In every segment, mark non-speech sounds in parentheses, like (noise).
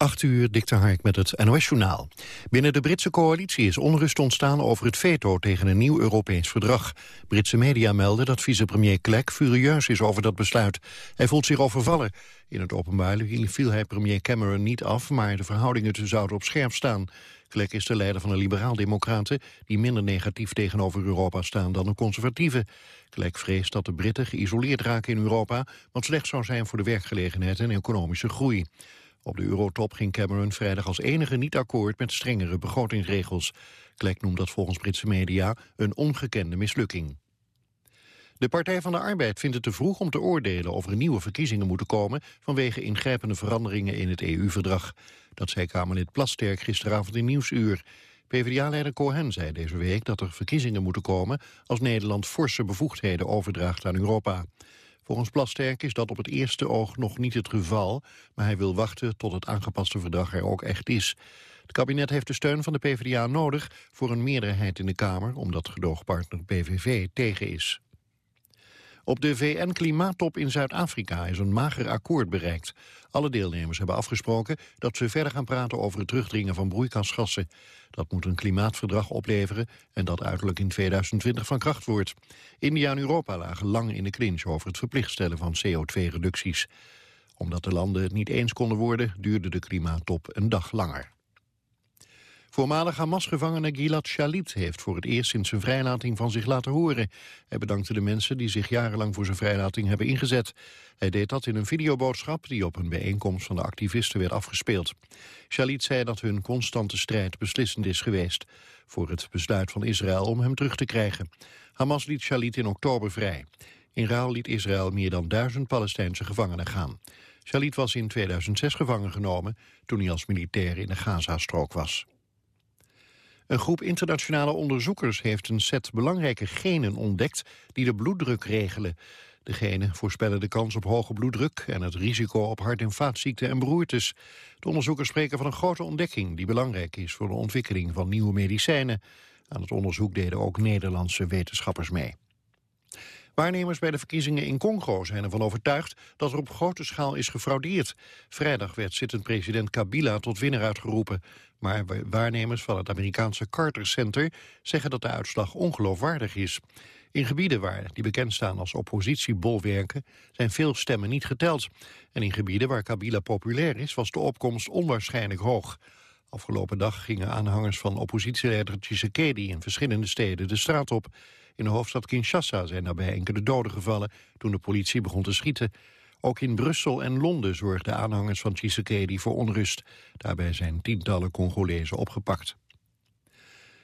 8 uur, Dikte Hark met het NOS-journaal. Binnen de Britse coalitie is onrust ontstaan over het veto tegen een nieuw Europees verdrag. Britse media melden dat vicepremier Clegg furieus is over dat besluit. Hij voelt zich overvallen. In het openbaar viel hij premier Cameron niet af, maar de verhoudingen zouden op scherp staan. Clegg is de leider van de liberaal-democraten... die minder negatief tegenover Europa staan dan de conservatieven. Clegg vreest dat de Britten geïsoleerd raken in Europa... wat slecht zou zijn voor de werkgelegenheid en economische groei. Op de eurotop ging Cameron vrijdag als enige niet akkoord met strengere begrotingsregels. Clegg noemt dat volgens Britse media een ongekende mislukking. De Partij van de Arbeid vindt het te vroeg om te oordelen of er nieuwe verkiezingen moeten komen vanwege ingrijpende veranderingen in het EU-verdrag. Dat zei Kamerlid Plasterk gisteravond in Nieuwsuur. PvdA-leider Cohen zei deze week dat er verkiezingen moeten komen als Nederland forse bevoegdheden overdraagt aan Europa. Volgens Plasterk is dat op het eerste oog nog niet het geval, maar hij wil wachten tot het aangepaste verdrag er ook echt is. Het kabinet heeft de steun van de PvdA nodig voor een meerderheid in de Kamer, omdat gedoogpartner PVV tegen is. Op de VN-klimaattop in Zuid-Afrika is een mager akkoord bereikt. Alle deelnemers hebben afgesproken dat ze verder gaan praten over het terugdringen van broeikasgassen. Dat moet een klimaatverdrag opleveren en dat uiterlijk in 2020 van kracht wordt. India en Europa lagen lang in de clinch over het verplicht stellen van CO2-reducties. Omdat de landen het niet eens konden worden, duurde de klimaattop een dag langer. Voormalig Hamas-gevangene Gilad Shalit heeft voor het eerst sinds zijn vrijlating van zich laten horen. Hij bedankte de mensen die zich jarenlang voor zijn vrijlating hebben ingezet. Hij deed dat in een videoboodschap die op een bijeenkomst van de activisten werd afgespeeld. Shalit zei dat hun constante strijd beslissend is geweest voor het besluit van Israël om hem terug te krijgen. Hamas liet Shalit in oktober vrij. In ruil liet Israël meer dan duizend Palestijnse gevangenen gaan. Shalit was in 2006 gevangen genomen toen hij als militair in de Gazastrook was. Een groep internationale onderzoekers heeft een set belangrijke genen ontdekt die de bloeddruk regelen. De genen voorspellen de kans op hoge bloeddruk en het risico op hart- en vaatziekten en beroertes. De onderzoekers spreken van een grote ontdekking die belangrijk is voor de ontwikkeling van nieuwe medicijnen. Aan het onderzoek deden ook Nederlandse wetenschappers mee. Waarnemers bij de verkiezingen in Congo zijn ervan overtuigd dat er op grote schaal is gefraudeerd. Vrijdag werd zittend president Kabila tot winnaar uitgeroepen. Maar waarnemers van het Amerikaanse Carter Center zeggen dat de uitslag ongeloofwaardig is. In gebieden waar die bekend staan als oppositiebolwerken zijn veel stemmen niet geteld. En in gebieden waar Kabila populair is was de opkomst onwaarschijnlijk hoog. Afgelopen dag gingen aanhangers van oppositieleider Tshisekedi in verschillende steden de straat op. In de hoofdstad Kinshasa zijn daarbij enkele doden gevallen toen de politie begon te schieten. Ook in Brussel en Londen zorgden aanhangers van Tshisekedi voor onrust. Daarbij zijn tientallen Congolezen opgepakt.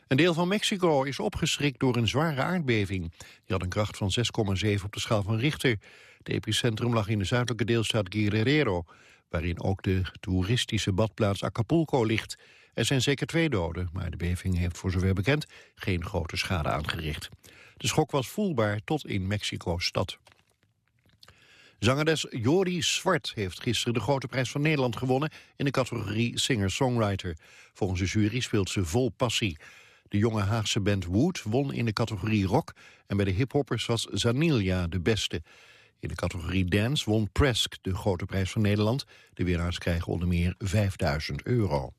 Een deel van Mexico is opgeschrikt door een zware aardbeving. Die had een kracht van 6,7 op de schaal van Richter. Het epicentrum lag in de zuidelijke deelstaat Guerrero... waarin ook de toeristische badplaats Acapulco ligt. Er zijn zeker twee doden, maar de beving heeft voor zover bekend... geen grote schade aangericht. De schok was voelbaar tot in Mexico-stad. Zangeres Jori Zwart heeft gisteren de Grote Prijs van Nederland gewonnen in de categorie Singer-Songwriter. Volgens de jury speelt ze vol passie. De jonge Haagse band Wood won in de categorie rock en bij de hiphoppers was Zanilia de beste. In de categorie dance won Presk de Grote Prijs van Nederland. De winnaars krijgen onder meer 5000 euro.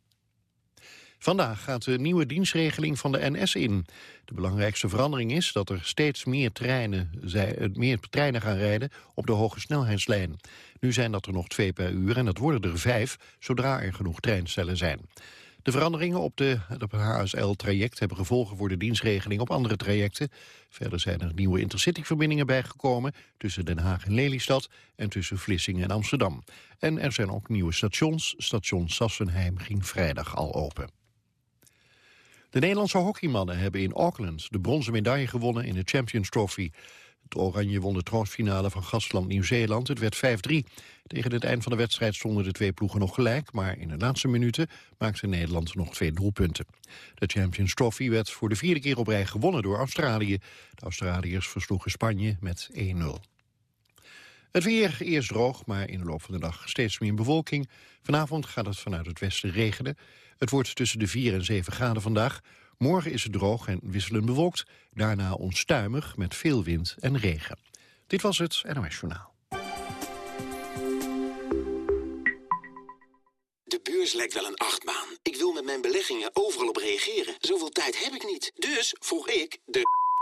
Vandaag gaat de nieuwe dienstregeling van de NS in. De belangrijkste verandering is dat er steeds meer treinen, eh, meer treinen gaan rijden op de hoge snelheidslijn. Nu zijn dat er nog twee per uur en dat worden er vijf zodra er genoeg treinstellen zijn. De veranderingen op, de, op het HSL-traject hebben gevolgen voor de dienstregeling op andere trajecten. Verder zijn er nieuwe intercityverbindingen bijgekomen tussen Den Haag en Lelystad en tussen Vlissingen en Amsterdam. En er zijn ook nieuwe stations. Station Sassenheim ging vrijdag al open. De Nederlandse hockeymannen hebben in Auckland de bronzen medaille gewonnen in de Champions Trophy. Het Oranje won de troostfinale van gastland Nieuw-Zeeland. Het werd 5-3. Tegen het eind van de wedstrijd stonden de twee ploegen nog gelijk... maar in de laatste minuten maakte Nederland nog twee doelpunten. De Champions Trophy werd voor de vierde keer op rij gewonnen door Australië. De Australiërs versloegen Spanje met 1-0. Het weer eerst droog, maar in de loop van de dag steeds meer bewolking. Vanavond gaat het vanuit het westen regenen. Het wordt tussen de 4 en 7 graden vandaag. Morgen is het droog en wisselend bewolkt. Daarna onstuimig met veel wind en regen. Dit was het NOS Journaal. beurs lijkt wel een achtbaan. Ik wil met mijn beleggingen overal op reageren. Zoveel tijd heb ik niet. Dus vroeg ik de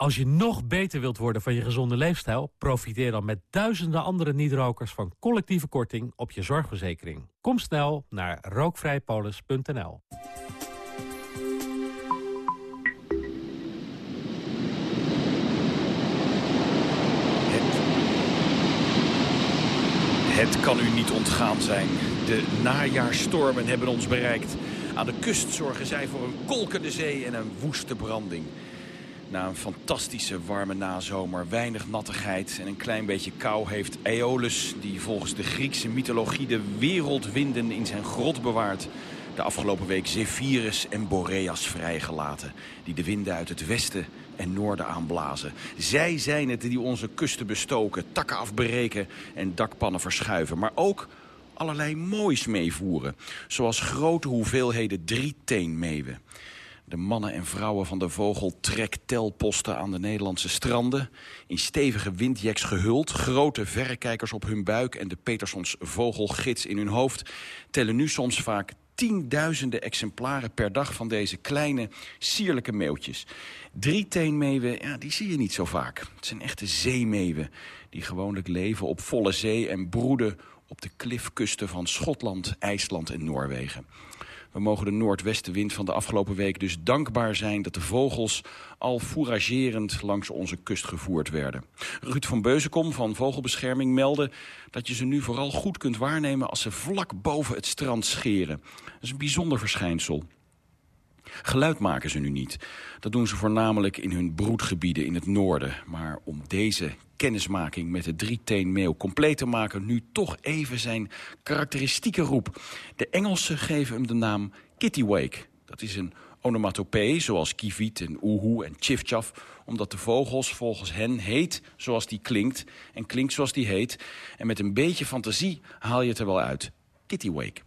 Als je nog beter wilt worden van je gezonde leefstijl... profiteer dan met duizenden andere niet-rokers van collectieve korting op je zorgverzekering. Kom snel naar rookvrijpolis.nl. Het kan u niet ontgaan zijn. De najaarstormen hebben ons bereikt. Aan de kust zorgen zij voor een kolkende zee en een woeste branding. Na een fantastische warme nazomer, weinig nattigheid en een klein beetje kou... heeft Aeolus, die volgens de Griekse mythologie de wereldwinden in zijn grot bewaart... de afgelopen week Zephyrus en Boreas vrijgelaten... die de winden uit het westen en noorden aanblazen. Zij zijn het die onze kusten bestoken, takken afbreken en dakpannen verschuiven. Maar ook allerlei moois meevoeren, zoals grote hoeveelheden drieteenmeeuwen. De mannen en vrouwen van de vogel telposten aan de Nederlandse stranden. In stevige windjeks gehuld, grote verrekijkers op hun buik... en de Petersons vogelgids in hun hoofd... tellen nu soms vaak tienduizenden exemplaren per dag van deze kleine, sierlijke meeuwtjes. Drieteenmeeuwen, ja, die zie je niet zo vaak. Het zijn echte zeemeeuwen die gewoonlijk leven op volle zee... en broeden op de klifkusten van Schotland, IJsland en Noorwegen. We mogen de noordwestenwind van de afgelopen week dus dankbaar zijn... dat de vogels al fouragerend langs onze kust gevoerd werden. Ruud van Beuzenkom van Vogelbescherming meldde... dat je ze nu vooral goed kunt waarnemen als ze vlak boven het strand scheren. Dat is een bijzonder verschijnsel. Geluid maken ze nu niet. Dat doen ze voornamelijk in hun broedgebieden in het noorden. Maar om deze kennismaking met de drieteenmeeuw compleet te maken... nu toch even zijn karakteristieke roep. De Engelsen geven hem de naam kittiwake. Dat is een onomatopee, zoals kiviet en oehoe en chifchaf... omdat de vogels volgens hen heet zoals die klinkt en klinkt zoals die heet. En met een beetje fantasie haal je het er wel uit. Kittiwake.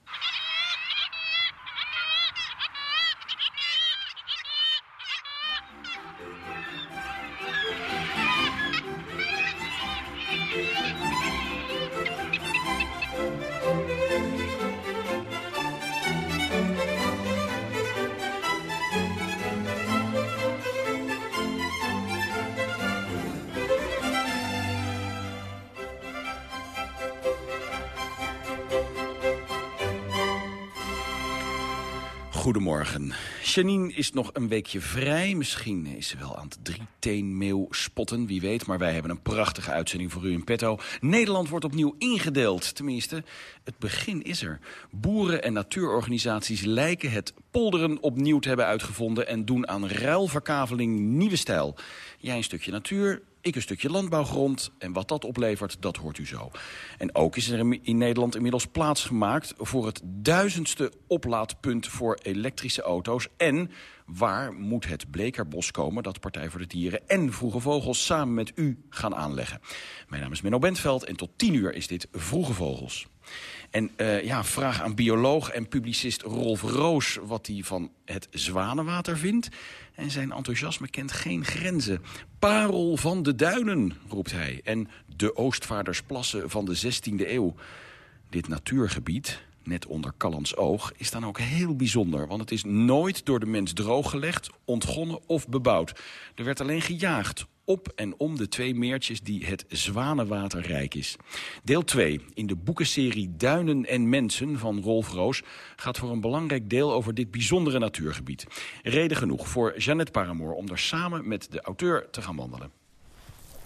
Is nog een weekje vrij. Misschien is ze wel aan het drieteenmeeuw spotten, wie weet. Maar wij hebben een prachtige uitzending voor u in petto. Nederland wordt opnieuw ingedeeld. Tenminste, het begin is er. Boeren en natuurorganisaties lijken het polderen opnieuw te hebben uitgevonden... en doen aan ruilverkaveling nieuwe stijl. Jij een stukje natuur, ik een stukje landbouwgrond. En wat dat oplevert, dat hoort u zo. En ook is er in Nederland inmiddels plaats gemaakt... voor het duizendste oplaadpunt voor elektrische auto's. En waar moet het Blekerbos komen dat Partij voor de Dieren... en Vroege Vogels samen met u gaan aanleggen? Mijn naam is Menno Bentveld en tot tien uur is dit Vroege Vogels. En uh, ja, vraag aan bioloog en publicist Rolf Roos... wat hij van het zwanenwater vindt. En zijn enthousiasme kent geen grenzen. Parel van de duinen, roept hij. En de Oostvaardersplassen van de 16e eeuw. Dit natuurgebied, net onder Callans oog, is dan ook heel bijzonder. Want het is nooit door de mens drooggelegd, ontgonnen of bebouwd. Er werd alleen gejaagd op en om de twee meertjes die het Zwanenwater rijk is. Deel 2 in de boekenserie Duinen en Mensen van Rolf Roos... gaat voor een belangrijk deel over dit bijzondere natuurgebied. Reden genoeg voor Jeannette Paramoor om daar samen met de auteur te gaan wandelen.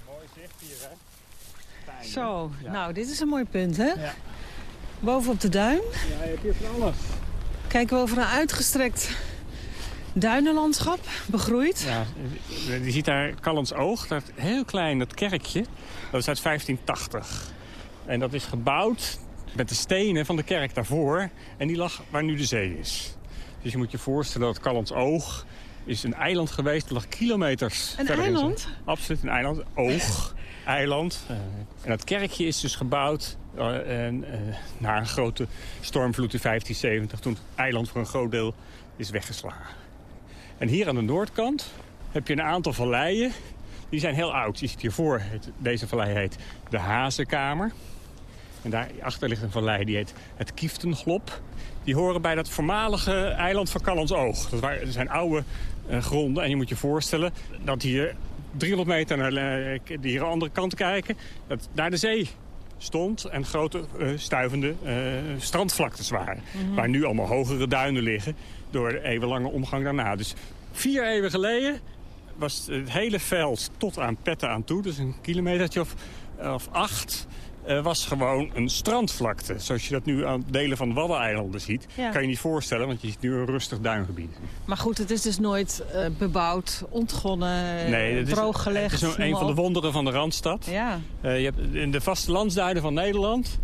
Mooi zicht hier, hè? Zo, nou, dit is een mooi punt, hè? Ja. Boven op de duin. Ja, je hebt hier van alles. Kijken we over een uitgestrekt duinenlandschap, begroeid. Ja, je ziet daar Callens Oog, dat heel klein, dat kerkje. Dat is uit 1580. En dat is gebouwd met de stenen van de kerk daarvoor. En die lag waar nu de zee is. Dus je moet je voorstellen dat Callens Oog is een eiland geweest. Dat lag kilometers Een eiland? Absoluut, een eiland. Oog, (laughs) eiland. Eh, en dat kerkje is dus gebouwd eh, en, eh, na een grote stormvloed in 1570... toen het eiland voor een groot deel is weggeslagen. En hier aan de noordkant heb je een aantal valleien. Die zijn heel oud. Je ziet hiervoor, het, deze vallei heet de Hazenkamer. En daarachter ligt een vallei die heet het Kieftenglop. Die horen bij dat voormalige eiland van Callans-Oog. Dat waren- dat zijn oude eh, gronden. En je moet je voorstellen dat hier 300 meter naar eh, de hier andere kant kijken... dat daar de zee stond en grote eh, stuivende strandvlaktes waren. Waar nu allemaal hogere duinen liggen door de eeuwenlange omgang daarna. Dus vier eeuwen geleden was het hele veld tot aan Petten aan toe... dus een kilometertje of, of acht... eh, was gewoon een strandvlakte. Zoals je dat nu aan delen van de Waddeneilanden ziet. Ja. Kan je niet voorstellen, want je ziet nu een rustig duingebied. Maar goed, het is dus nooit eh, bebouwd, ontgonnen, Nee, het is, drooggelegd. het is een, een van de wonderen van de Randstad. Ja, Eh, je hebt in de vastelandsduinen van Nederland...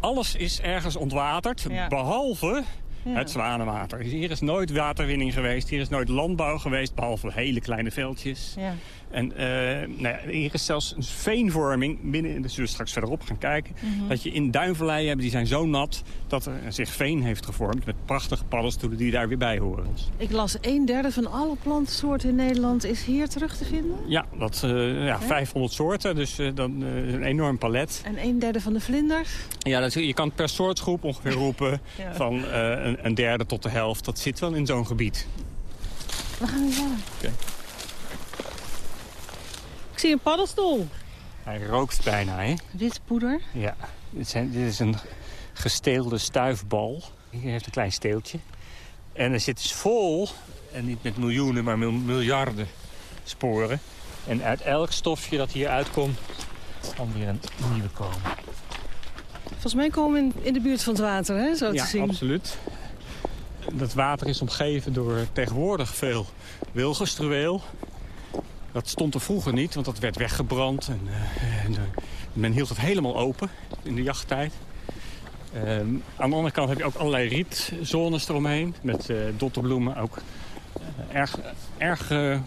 alles is ergens ontwaterd, Ja. behalve ja. het Zwanenwater. Hier is nooit waterwinning geweest, hier is nooit landbouw geweest... behalve hele kleine veldjes. Ja. En eh, nou ja, hier is zelfs een veenvorming binnen, en daar zullen we straks verderop gaan kijken... Mhm. dat je in duinvalleien hebt, die zijn zo nat... dat er zich veen heeft gevormd met prachtige paddenstoelen die daar weer bij horen. Ik las een derde van alle plantensoorten in Nederland is hier terug te vinden. Ja, dat, eh, ja 500 soorten, dus eh, dan, een enorm palet. En een derde van de vlinders. Ja, dat, je kan per soortgroep ongeveer roepen (laughs) Ja. van eh, een, een derde tot de helft. Dat zit wel in zo'n gebied. We gaan weer verder. Oké. Ik zie een paddenstoel. Hij rookt bijna, hè? Wit poeder. Ja. Dit, zijn, dit is een gesteelde stuifbal. Hier heeft een klein steeltje. En er zit dus vol, en niet met miljoenen, maar mil- miljarden sporen. En uit elk stofje dat hier uitkomt, kan weer een nieuwe komen. Volgens mij komen we in, in de buurt van het water, hè, zo ja, te zien. absoluut. Dat water is omgeven door tegenwoordig veel wilgestruweel. Dat stond er vroeger niet, want dat werd weggebrand. En, eh, en, eh, men hield het helemaal open in de jachttijd. Ehm, aan de andere kant heb je ook allerlei rietzones eromheen. Met eh dotterbloemen, ook erg, erg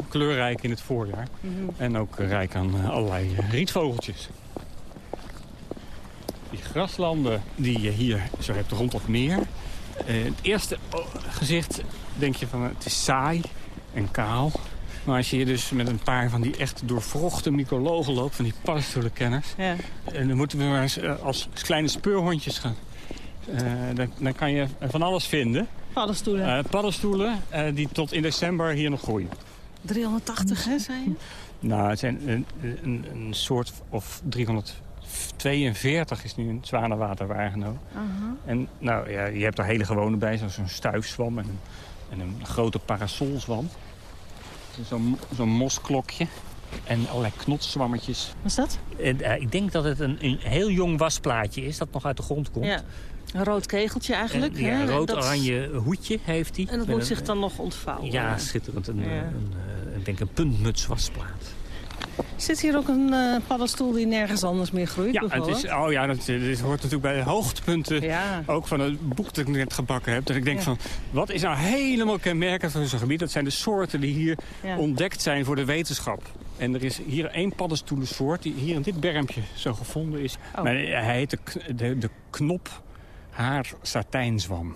kleurrijk in het voorjaar. Mhm. En ook rijk aan allerlei rietvogeltjes. Die graslanden die je hier zo hebt rond het meer. Eh, het eerste oh, gezicht denk je van het is saai en kaal. Maar als je hier dus met een paar van die echt doorvrochte mycologen loopt... van die paddenstoelenkenners... Ja. en dan moeten we maar eens eh, als kleine speurhondjes gaan. Eh, dan, dan kan je van alles vinden. Paddenstoelen. Paddenstoelen die tot in december hier nog groeien. 380, hè, zei je? Nou, het zijn een, een, een soort of 342 is nu het zwanenwater waargenomen. En nou, ja, je hebt er hele gewone bij, zoals een stuifzwam en een, en een grote parasolzwam. Zo'n mosklokje en allerlei knotszwammetjes. Wat is dat? En, eh, ik denk dat het een, een heel jong wasplaatje is dat nog uit de grond komt. Ja. Een rood kegeltje eigenlijk. En, ja, een dat- rood-oranje hoedje heeft hij. En dat moet een- zich dan nog ontvouwen. Ja, schitterend. Een, Ja. eh, een, eh, ik denk een puntmuts wasplaat. Zit hier ook een eh, paddenstoel die nergens anders meer groeit? Ja, het is, oh ja, dat, dit hoort natuurlijk bij de hoogtepunten Ja. ook van het boek dat ik net gebakken heb. Dat ik denk Ja. van, wat is nou helemaal kenmerkend van zo'n gebied? Dat zijn de soorten die hier Ja. ontdekt zijn voor de wetenschap. En er is hier één paddenstoelensoort die hier in dit bermpje zo gevonden is. Oh. Maar hij heet de, de, de knophaar satijnzwam.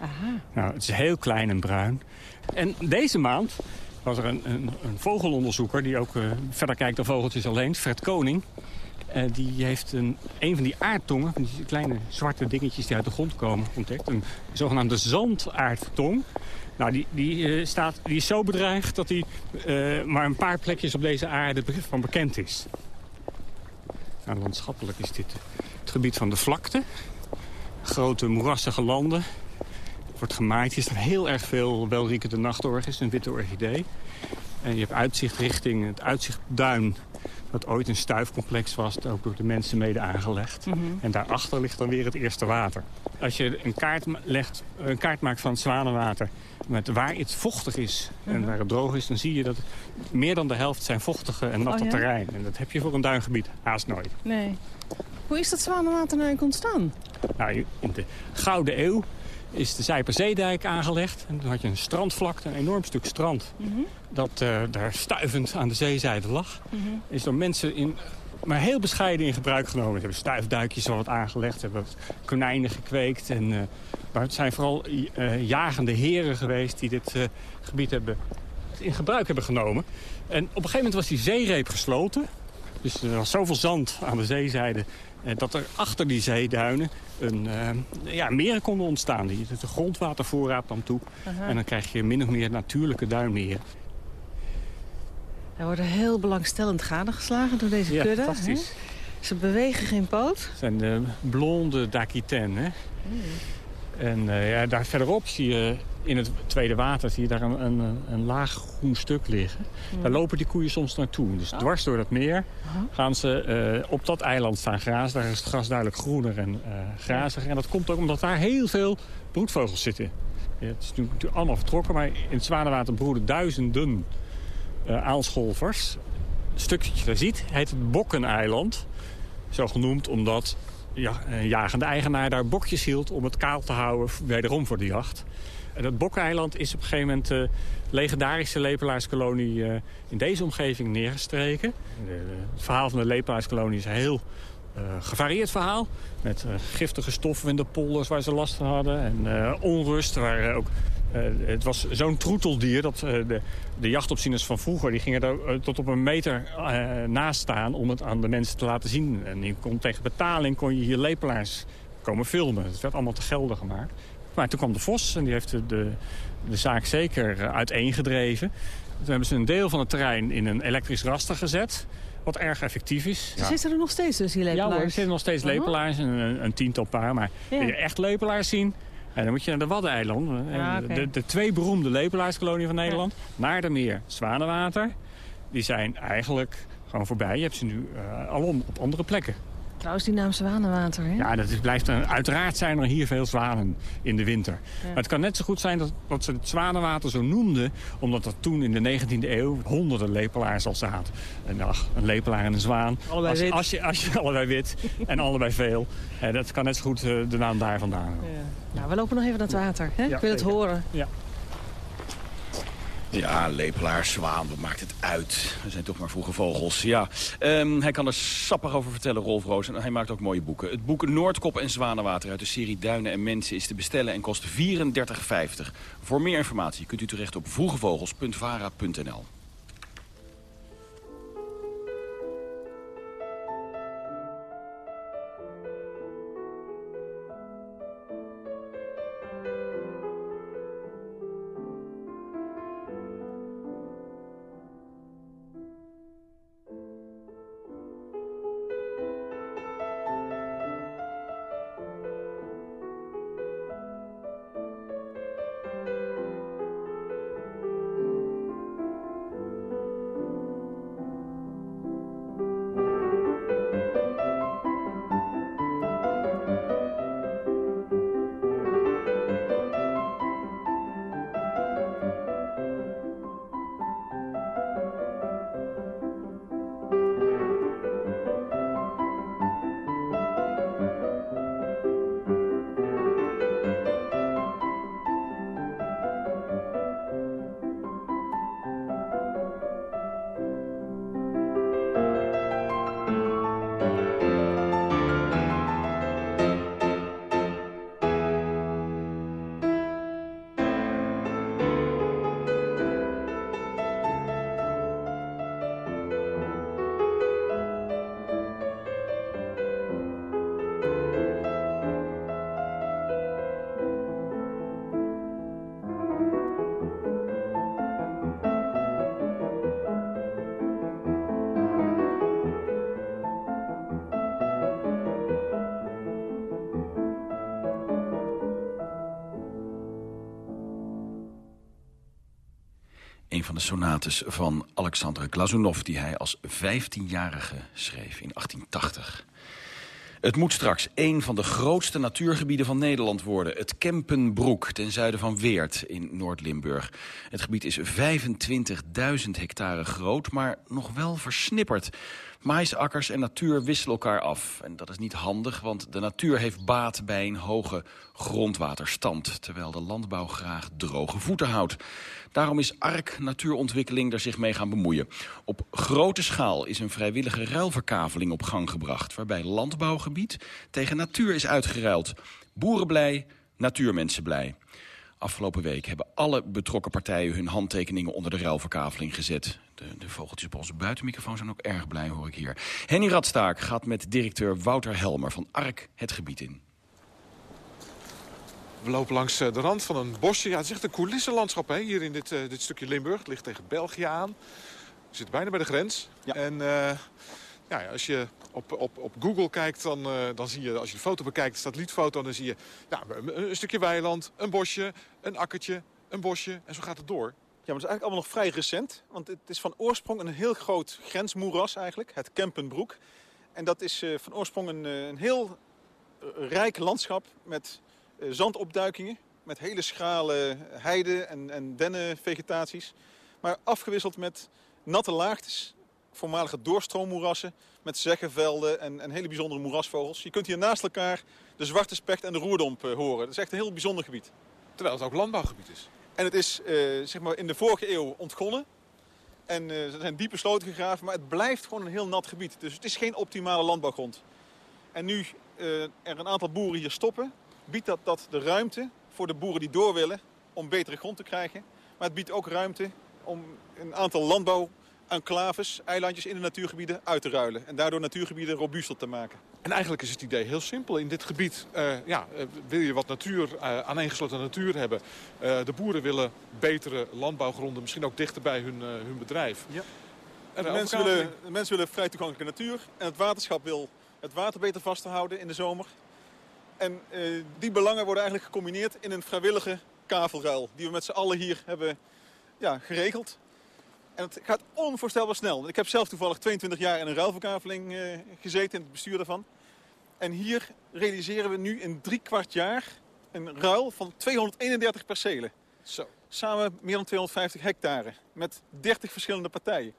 Aha. Nou, het is heel klein en bruin. En deze maand was er een, een, een vogelonderzoeker... die ook eh, verder kijkt dan vogeltjes alleen, Fred Koning. Eh, die heeft een, een van die aardtongen, van die kleine zwarte dingetjes die uit de grond komen, ontdekt. Een zogenaamde zandaardtong. Nou, die, die, eh, staat, die is zo bedreigd dat hij maar een paar plekjes op deze aarde van bekend is. Nou, landschappelijk is dit het gebied van de vlakte. Grote moerassige landen wordt gemaaid. Hier staat heel erg veel welriekende nachtorgis, een witte orchidee. En je hebt uitzicht richting het uitzichtduin... dat ooit een stuifcomplex was, ook door de mensen mede aangelegd. Mhm. En daarachter ligt dan weer het eerste water. Als je een kaart, legt, een kaart maakt van het Zwanenwater... met waar het vochtig is en waar het droog is... dan zie je dat meer dan de helft zijn vochtige en natte Oh ja? terrein. En dat heb je voor een duingebied haast nooit. Nee. Hoe is dat zwanenwater nou eigenlijk ontstaan? Nou, in de Gouden Eeuw is de Zijperzeedijk aangelegd. En toen had je een strandvlakte, een enorm stuk strand... dat eh, daar stuivend aan de zeezijde lag. Is door mensen in, maar heel bescheiden in gebruik genomen. Ze hebben stuifduikjes al wat aangelegd, hebben konijnen gekweekt. En, eh, maar het zijn vooral eh, jagende heren geweest die dit gebied hebben, in gebruik hebben genomen. En op een gegeven moment was die zeereep gesloten. Dus er was zoveel zand aan de zeezijde dat er achter die zeeduinen een, eh, ja, meren konden ontstaan. Die, de grondwatervoorraad nam toe. En dan krijg je min of meer natuurlijke duinmeren. Hij wordt heel belangstellend gadegeslagen door deze Ja, kudde. fantastisch. hè? Ze bewegen geen poot. Het zijn de blonde dakiten. Hè? En eh, ja, daar verderop zie je in het tweede water zie je daar een, een, een laag groen stuk liggen. Daar lopen die koeien soms naartoe. Dus dwars door dat meer gaan ze eh, op dat eiland staan grazen. Daar is het gras duidelijk groener en eh graziger. En dat komt ook omdat daar heel veel broedvogels zitten. Ja, het is nu natuurlijk allemaal vertrokken, maar in het Zwanenwater broeden duizenden eh aalscholvers. Stukje dat je daar ziet heet het Bokkeneiland. Zo genoemd omdat ja, een jagende eigenaar daar bokjes hield om het kaal te houden, wederom voor de jacht. En dat Bokkeneiland is op een gegeven moment de legendarische lepelaarskolonie eh, in deze omgeving neergestreken. Het verhaal van de lepelaarskolonie is heel eh, gevarieerd verhaal. Met eh, giftige stoffen in de polders waar ze last van hadden. En eh, onrust. Waar, ook, het was zo'n troeteldier dat de, de jachtopzieners van vroeger... die gingen er tot op een meter naast staan om het aan de mensen te laten zien. En je kon, tegen betaling kon je hier lepelaars komen filmen. Het werd allemaal te gelden gemaakt. Maar toen kwam de Vos en die heeft de, de, de zaak zeker uiteengedreven. Toen hebben ze een deel van het terrein in een elektrisch raster gezet... wat erg effectief is. Ze zitten er nog steeds dus, die Ja lepelaars. hoor, er zitten nog steeds lepelaars, een, een, tiental paar. Maar Ja. wil je echt lepelaars zien, en dan moet je naar de Waddeneilanden. En Ja, oké. de, de twee beroemde lepelaarskoloniën van Nederland. Naardermeer, Zwanenwater. Die zijn eigenlijk gewoon voorbij. Je hebt ze nu uh, alom op andere plekken. Trouwens, die naam Zwanenwater, hè? Ja, dat is, blijft een, uiteraard zijn er hier veel zwanen in de winter. Maar het kan net zo goed zijn dat, dat ze het zwanenwater zo noemden... omdat er toen in de 19e eeuw honderden lepelaars al zaten. En ach, een lepelaar en een zwaan. Allebei als, wit. Als je, als je (laughs) allebei wit en allebei veel. Eh, dat kan net zo goed eh, de naam daar vandaan hebben. Nou, we lopen nog even naar het water. Hè? Ja, Ik wil het zeker. horen. Ja. Ja, lepelaar, zwaan, wat maakt het uit? We zijn toch maar vroege vogels. Ja, Ehm, hij kan er sappig over vertellen, Rolf Roos. En hij maakt ook mooie boeken. Het boek Noordkop en Zwanenwater uit de serie Duinen en Mensen is te bestellen en kost 34,50. Voor meer informatie kunt u terecht op vroegevogels.vara.nl. de sonates van Alexander Glazunov... die hij als 15-jarige schreef in 1880. Het moet straks een van de grootste natuurgebieden van Nederland worden. Het Kempenbroek, ten zuiden van Weert in Noord-Limburg. Het gebied is 25.000 hectare groot, maar nog wel versnipperd. Maisakkers en natuur wisselen elkaar af. En dat is niet handig, want de natuur heeft baat bij een hoge grondwaterstand... terwijl de landbouw graag droge voeten houdt. Daarom is ARK Natuurontwikkeling er zich mee gaan bemoeien. Op grote schaal is een vrijwillige ruilverkaveling op gang gebracht... waarbij landbouwgebied tegen natuur is uitgeruild. Boeren blij, natuurmensen blij. Afgelopen week hebben alle betrokken partijen hun handtekeningen onder de ruilverkaveling gezet. De, de vogeltjes op onze buitenmicrofoon zijn ook erg blij, hoor ik hier. Henny Radstaak gaat met directeur Wouter Helmer van ARK het gebied in. We lopen langs eh, de rand van een bosje. Ja, het is echt een coulissenlandschap hè, hier in dit, uh, dit stukje Limburg. Het ligt tegen België aan. We zitten bijna bij de grens. Ja. En uh, ja, als je op, op, op Google kijkt, dan, uh, dan zie je, als je de foto bekijkt, de satellietfoto, dan zie je ja, een, een, stukje weiland, een bosje, een akkertje, een bosje. En zo gaat het door. Ja, maar het is eigenlijk allemaal nog vrij recent. Want het is van oorsprong een heel groot grensmoeras eigenlijk, het Kempenbroek. En dat is uh, van oorsprong een, een heel rijk landschap met uh, zandopduikingen. Met hele schrale heide- en, en dennenvegetaties. Maar afgewisseld met natte laagtes, voormalige doorstroommoerassen... met zeggenvelden en, en hele bijzondere moerasvogels. Je kunt hier naast elkaar de zwarte specht en de roerdomp horen. Dat is echt een heel bijzonder gebied. Terwijl het ook landbouwgebied is. En het is uh, zeg maar in de vorige eeuw ontgonnen. En er zijn diepe sloten gegraven, maar het blijft gewoon een heel nat gebied. Dus het is geen optimale landbouwgrond. En nu uh, er een aantal boeren hier stoppen, biedt dat, dat de ruimte voor de boeren die door willen om betere grond te krijgen. Maar het biedt ook ruimte om een aantal landbouwenclaves, eilandjes in de natuurgebieden uit te ruilen. En daardoor natuurgebieden robuuster te maken. En eigenlijk is het idee heel simpel. In dit gebied uh, ja, wil je wat natuur, uh, aaneengesloten natuur hebben. Uh, de boeren willen betere landbouwgronden, misschien ook dichter bij hun, hun bedrijf. Ja. En de, mensen willen, de mensen willen vrij toegankelijke natuur. En het waterschap wil het water beter vast te houden in de zomer. En die belangen worden eigenlijk gecombineerd in een vrijwillige kavelruil. Die we met z'n allen hier hebben ja, geregeld. En het gaat onvoorstelbaar snel. Ik heb zelf toevallig 22 jaar in een ruilverkaveling uh, gezeten, in het bestuur daarvan. En hier realiseren we nu in drie kwart jaar een ruil van 231 percelen. Zo. Samen meer dan 250 hectare. Met 30 verschillende partijen.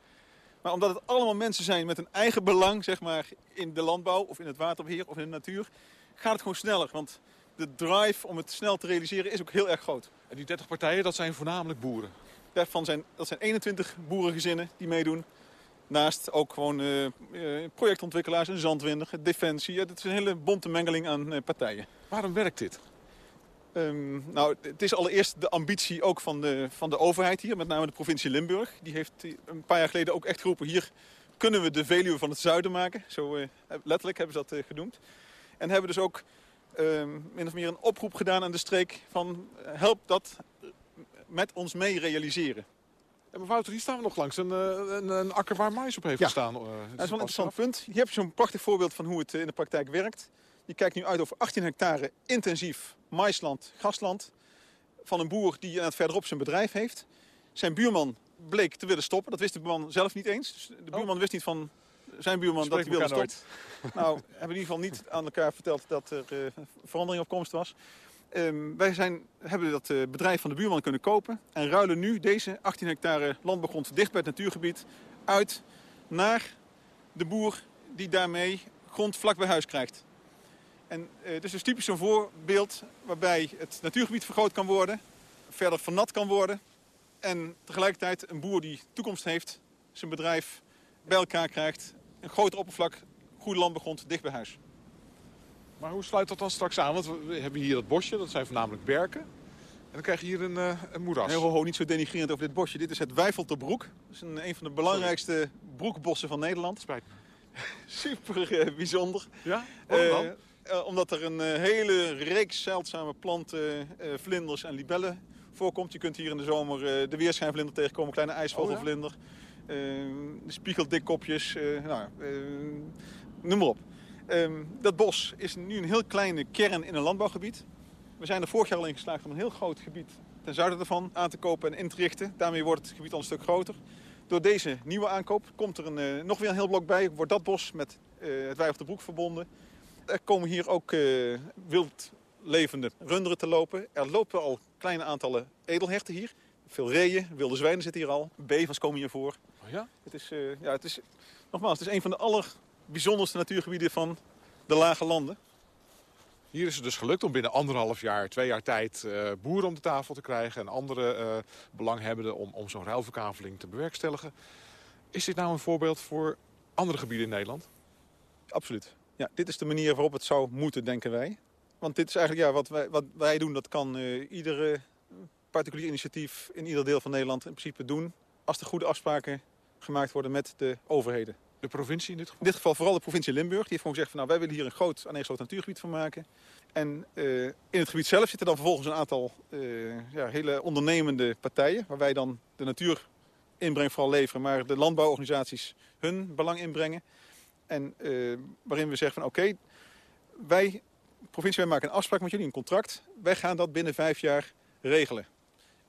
Maar omdat het allemaal mensen zijn met een eigen belang zeg maar, in de landbouw of in het waterbeheer of in de natuur gaat het gewoon sneller. Want de drive om het snel te realiseren is ook heel erg groot. En die 30 partijen, dat zijn voornamelijk boeren? Daarvan zijn, dat zijn 21 boerengezinnen die meedoen. Naast ook gewoon uh, uh, projectontwikkelaars, een zandwinder, defensie. Ja, dat is een hele bonte mengeling aan uh, partijen. Waarom werkt dit? Um, nou, het is allereerst de ambitie ook van de, van de overheid hier, met name de provincie Limburg. Die heeft een paar jaar geleden ook echt geroepen, hier kunnen we de Veluwe van het zuiden maken. Zo letterlijk hebben ze dat genoemd. En hebben dus ook uh, min of meer een oproep gedaan aan de streek van help dat met ons mee realiseren. Maar Wouter, hier staan we nog langs een, een, een akker waar mais op heeft ja. gestaan. Uh, dat is wel een interessant punt. Hier heb je zo'n prachtig voorbeeld van hoe het in de praktijk werkt. Je kijkt nu uit over 18 hectare intensief maisland, grasland van een boer die het verderop zijn bedrijf heeft. Zijn buurman bleek te willen stoppen. Dat wist de buurman zelf niet eens. Dus de buurman oh. wist niet van zijn buurman dat hij wilde stoppen. Nou, (laughs) hebben in ieder geval niet aan elkaar verteld dat er uh, verandering op komst was. Um, wij zijn, hebben dat uh, bedrijf van de buurman kunnen kopen en ruilen nu deze 18 hectare landbouwgrond dicht bij het natuurgebied uit naar de boer die daarmee grond vlak bij huis krijgt. En uh, het is dus typisch zo'n voorbeeld waarbij het natuurgebied vergroot kan worden, verder vernat kan worden en tegelijkertijd een boer die toekomst heeft zijn bedrijf bij elkaar krijgt, een groter oppervlak, goede landbouwgrond dicht bij huis. Maar hoe sluit dat dan straks aan? Want we hebben hier dat bosje, dat zijn voornamelijk berken. En dan krijg je hier een, uh, een moeras. Nee, ho, ho, niet zo denigrerend over dit bosje. Dit is het Wijfelterbroek. Dat is een, een van de belangrijkste Sorry. broekbossen van Nederland. Spijt me. (laughs) Super uh, bijzonder. Ja? Waarom dan? Uh, omdat er een hele reeks zeldzame planten, vlinders en libellen voorkomt. Je kunt hier in de zomer de weerschijnvlinder tegenkomen, kleine ijsvogelvlinder. Oh, ja? spiegeldikkopjes, nou, noem maar op. Um, dat bos is nu een heel kleine kern in een landbouwgebied. We zijn er vorig jaar al in geslaagd om een heel groot gebied ten zuiden ervan aan te kopen en in te richten. Daarmee wordt het gebied al een stuk groter. Door deze nieuwe aankoop komt er een, uh, nog weer een heel blok bij. Wordt dat bos met uh, het Wij of de Broek verbonden. Er komen hier ook uh, wildlevende runderen te lopen. Er lopen al kleine aantallen edelherten hier. Veel reeën, wilde zwijnen zitten hier al. Bevers komen hier voor. Oh ja? Het is, ja, het is, nogmaals, het is een van de allerbijzonderste natuurgebieden van de lage landen. Hier is het dus gelukt om binnen anderhalf jaar, twee jaar tijd uh, boeren om de tafel te krijgen... en andere uh, belanghebbenden om, om zo'n ruilverkaveling te bewerkstelligen. Is dit nou een voorbeeld voor andere gebieden in Nederland? Absoluut. Ja, dit is de manier waarop het zou moeten, denken wij. Want dit is eigenlijk ja, wat, wij, wat wij doen, dat kan uh, iedere particulier initiatief in ieder deel van Nederland in principe doen... als er goede afspraken gemaakt worden met de overheden. De provincie in dit geval? In dit geval vooral de provincie Limburg. Die heeft gewoon gezegd van nou wij willen hier een groot aaneengesloten natuurgebied van maken. En uh, in het gebied zelf zitten dan vervolgens een aantal uh, ja, hele ondernemende partijen. Waar wij dan de natuur inbreng vooral leveren. Maar de landbouworganisaties hun belang inbrengen. En uh, waarin we zeggen van oké, wij, provincie, wij maken een afspraak met jullie, een contract. Wij gaan dat binnen vijf jaar regelen.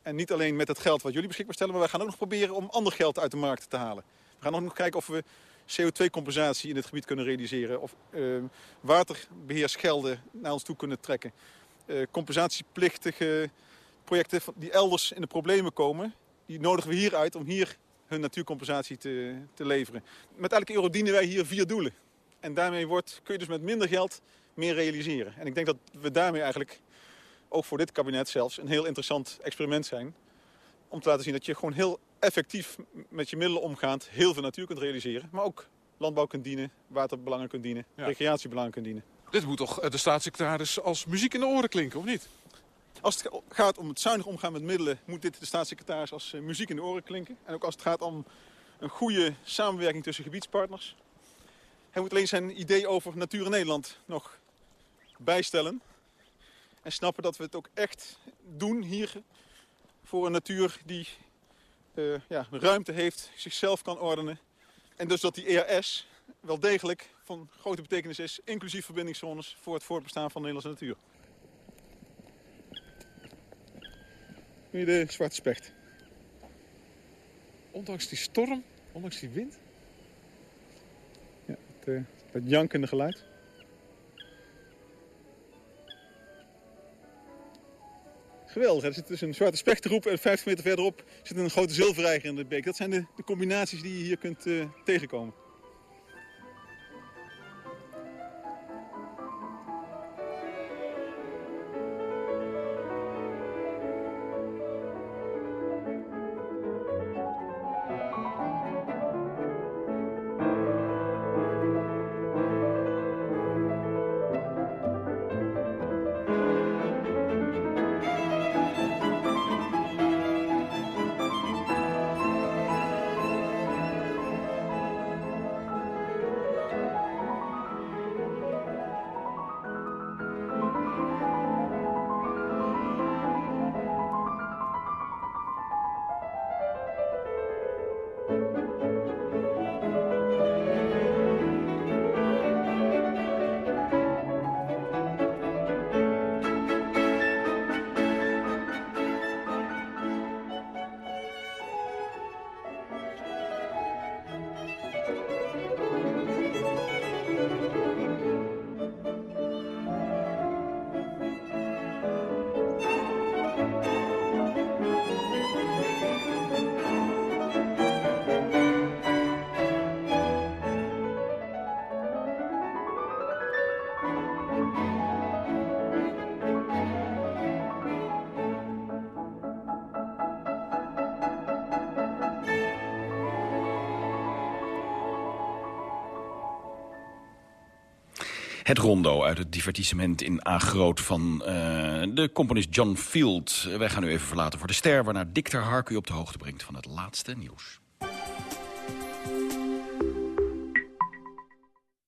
En niet alleen met het geld wat jullie beschikbaar stellen, maar wij gaan ook nog proberen om ander geld uit de markt te halen. We gaan ook nog kijken of we CO2-compensatie in het gebied kunnen realiseren. Of uh, waterbeheersgelden naar ons toe kunnen trekken. Uh, compensatieplichtige projecten die elders in de problemen komen, die nodigen we hier uit om hier hun natuurcompensatie te, te leveren. Met elke euro dienen wij hier vier doelen. En daarmee wordt, kun je dus met minder geld meer realiseren. En ik denk dat we daarmee eigenlijk, ook voor dit kabinet zelfs, een heel interessant experiment zijn. Om te laten zien dat je gewoon heel effectief met je middelen omgaand heel veel natuur kunt realiseren. Maar ook landbouw kunt dienen, waterbelangen kunt dienen, ja. recreatiebelangen kunt dienen. Dit moet toch de staatssecretaris als muziek in de oren klinken, of niet? Als het gaat om het zuinig omgaan met middelen... moet dit de staatssecretaris als uh, muziek in de oren klinken. En ook als het gaat om een goede samenwerking tussen gebiedspartners. Hij moet alleen zijn idee over natuur in Nederland nog bijstellen. En snappen dat we het ook echt doen hier voor een natuur die uh, ja, ruimte heeft, zichzelf kan ordenen. En dus dat die ERS wel degelijk van grote betekenis is, inclusief verbindingszones voor het voortbestaan van de Nederlandse natuur. Nu de zwarte specht. Ondanks die storm, ondanks die wind? Ja, het, uh, het jankende geluid. Er zit dus een zwarte spechterroep en 50 meter verderop zit een grote zilverreiger in de beek. Dat zijn de, de combinaties die je hier kunt uh, tegenkomen. Het rondo uit het divertissement in A Groot van uh, de componist John Field. Wij gaan u even verlaten voor de ster... waarna Dick ter Hark u op de hoogte brengt van het laatste nieuws.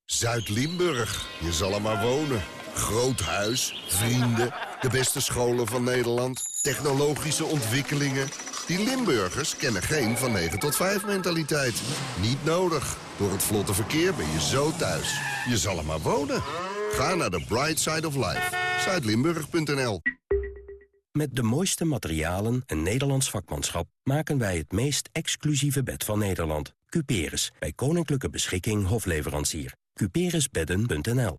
Zuid-Limburg, je zal er maar wonen. Groot huis, vrienden, de beste scholen van Nederland... technologische ontwikkelingen... Die Limburgers kennen geen van 9 tot 5 mentaliteit. Niet nodig. Door het vlotte verkeer ben je zo thuis. Je zal er maar wonen. Ga naar de Bright Side of Life. Zuidlimburg.nl Met de mooiste materialen en Nederlands vakmanschap... maken wij het meest exclusieve bed van Nederland. Cuperus, bij Koninklijke Beschikking Hofleverancier. Cuperusbedden.nl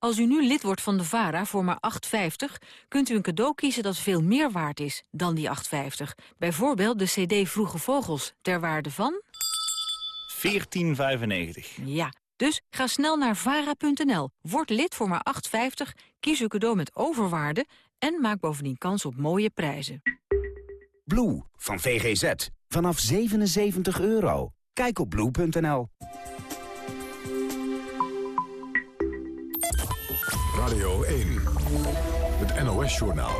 Als u nu lid wordt van de VARA voor maar 8,50... kunt u een cadeau kiezen dat veel meer waard is dan die 8,50. Bijvoorbeeld de cd Vroege Vogels, ter waarde van... 14,95. Ja, dus ga snel naar vara.nl, word lid voor maar 8,50... kies uw cadeau met overwaarde en maak bovendien kans op mooie prijzen. Blue van VGZ. Vanaf 77 euro. Kijk op blue.nl. Radio 1. Het NOS-journaal.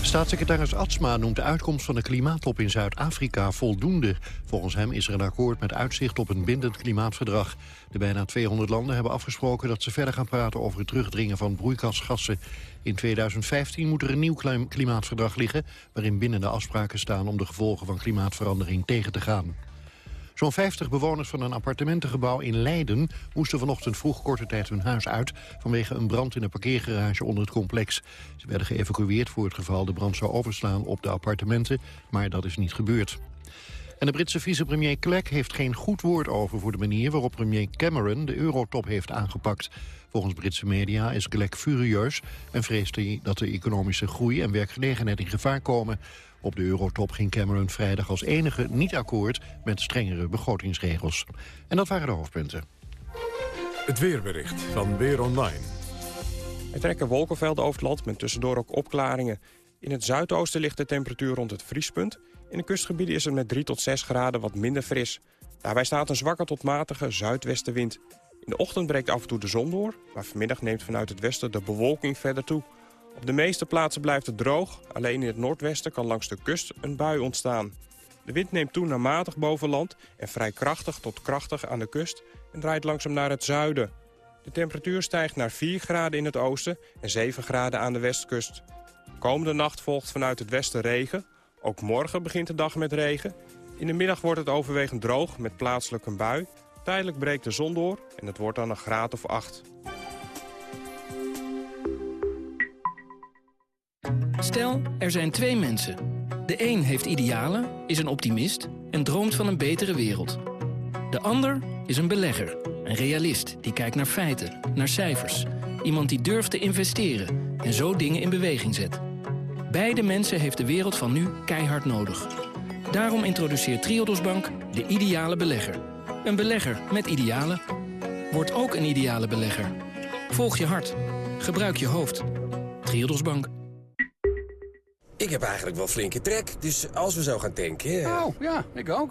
Staatssecretaris Atsma noemt de uitkomst van de klimaattop in Zuid-Afrika voldoende. Volgens hem is er een akkoord met uitzicht op een bindend klimaatverdrag. De bijna 200 landen hebben afgesproken dat ze verder gaan praten over het terugdringen van broeikasgassen. In 2015 moet er een nieuw klimaatverdrag liggen... waarin bindende afspraken staan om de gevolgen van klimaatverandering tegen te gaan. Zo'n 50 bewoners van een appartementengebouw in Leiden... moesten vanochtend vroeg korte tijd hun huis uit... vanwege een brand in een parkeergarage onder het complex. Ze werden geëvacueerd voor het geval de brand zou overslaan op de appartementen... maar dat is niet gebeurd. En de Britse vicepremier Clegg heeft geen goed woord over... voor de manier waarop premier Cameron de eurotop heeft aangepakt. Volgens Britse media is Clegg furieus... en vreest hij dat de economische groei en werkgelegenheid in gevaar komen. Op de eurotop ging Cameron vrijdag als enige niet akkoord met strengere begrotingsregels. En dat waren de hoofdpunten. Het weerbericht van Weer Online. Er trekken wolkenvelden over het land met tussendoor ook opklaringen. In het zuidoosten ligt de temperatuur rond het vriespunt. In de kustgebieden is het met 3 tot 6 graden wat minder fris. Daarbij staat een zwakke tot matige zuidwestenwind. In de ochtend breekt af en toe de zon door, maar vanmiddag neemt vanuit het westen de bewolking verder toe. Op de meeste plaatsen blijft het droog. Alleen in het noordwesten kan langs de kust een bui ontstaan. De wind neemt toe naar matig boven land en vrij krachtig tot krachtig aan de kust... en draait langzaam naar het zuiden. De temperatuur stijgt naar 4 graden in het oosten en 7 graden aan de westkust. Komende nacht volgt vanuit het westen regen. Ook morgen begint de dag met regen. In de middag wordt het overwegend droog met plaatselijk een bui. Tijdelijk breekt de zon door en het wordt dan een graad of 8. Stel, er zijn twee mensen. De een heeft idealen, is een optimist en droomt van een betere wereld. De ander is een belegger, een realist die kijkt naar feiten, naar cijfers. Iemand die durft te investeren en zo dingen in beweging zet. Beide mensen heeft de wereld van nu keihard nodig. Daarom introduceert Triodos Bank de ideale belegger. Een belegger met idealen. Word ook een ideale belegger. Volg je hart. Gebruik je hoofd. Triodos Bank. Ik heb eigenlijk wel flinke trek, dus als we zo gaan tanken... Oh, ja, ik ook.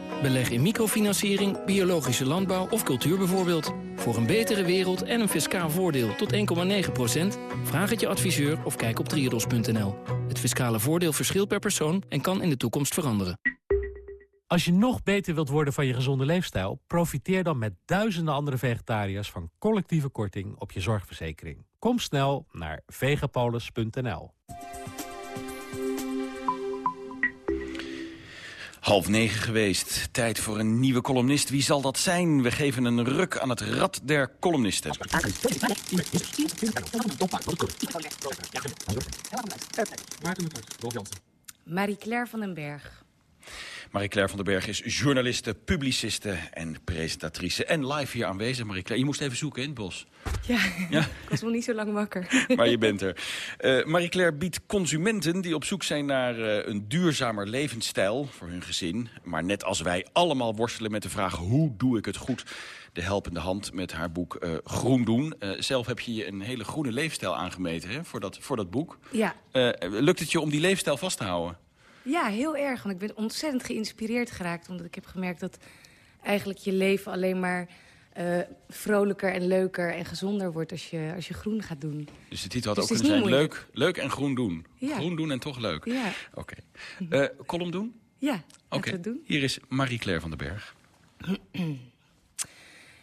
Beleg in microfinanciering, biologische landbouw of cultuur bijvoorbeeld. Voor een betere wereld en een fiscaal voordeel tot 1,9% Vraag het je adviseur of kijk op triodos.nl. Het fiscale voordeel verschilt per persoon en kan in de toekomst veranderen. Als je nog beter wilt worden van je gezonde leefstijl... profiteer dan met duizenden andere vegetariërs... van collectieve korting op je zorgverzekering. Kom snel naar vegapolis.nl. Half negen geweest. Tijd voor een nieuwe columnist. Wie zal dat zijn? We geven een ruk aan het rad der columnisten. Marie-Claire van den Berg. Marie-Claire van den Berg is journaliste, publiciste en presentatrice. En live hier aanwezig, Marie-Claire. Je moest even zoeken in het bos. Ja, ja? (laughs) ik was nog niet zo lang wakker. (laughs) Maar je bent er. Uh, Marie-Claire biedt consumenten die op zoek zijn naar uh, een duurzamer levensstijl voor hun gezin. Maar net als wij allemaal worstelen met de vraag hoe doe ik het goed de helpende hand met haar boek uh, Groen Doen. Uh, zelf heb je je een hele groene leefstijl aangemeten hè, voor, dat, voor dat boek. Ja. Uh, lukt het je om die leefstijl vast te houden? Ja, heel erg. Want ik ben ontzettend geïnspireerd geraakt. Omdat ik heb gemerkt dat eigenlijk je leven alleen maar uh, vrolijker en leuker en gezonder wordt als je, als je groen gaat doen. Dus de titel had Dus ook kunnen zijn leuk, leuk en groen doen. Ja. Groen doen en toch leuk. Ja. Oké. Eh, column doen? Ja, Oké. Hier is Marie-Claire van den Berg. (clears throat)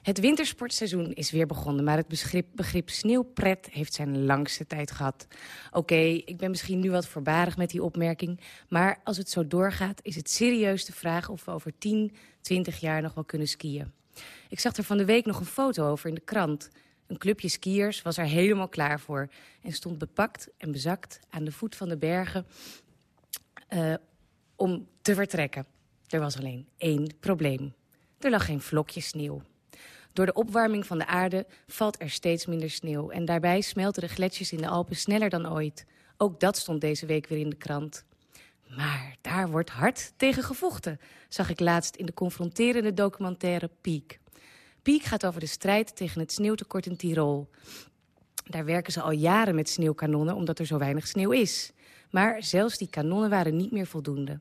Het wintersportseizoen is weer begonnen, maar het begrip, begrip sneeuwpret heeft zijn langste tijd gehad. Oké, ik ben misschien nu wat voorbarig met die opmerking, maar als het zo doorgaat is het serieus de vraag of we over 10, 20 jaar nog wel kunnen skiën. Ik zag er van de week nog een foto over in de krant. Een clubje skiers was er helemaal klaar voor en stond bepakt en bezakt aan de voet van de bergen eh, om te vertrekken. Er was alleen één probleem. Er lag geen vlokje sneeuw. Door de opwarming van de aarde valt er steeds minder sneeuw... en daarbij smelten de gletsjers in de Alpen sneller dan ooit. Ook dat stond deze week weer in de krant. Maar daar wordt hard tegen gevochten, zag ik laatst in de confronterende documentaire Peak. Peak gaat over de strijd tegen het sneeuwtekort in Tirol. Daar werken ze al jaren met sneeuwkanonnen omdat er zo weinig sneeuw is. Maar zelfs die kanonnen waren niet meer voldoende.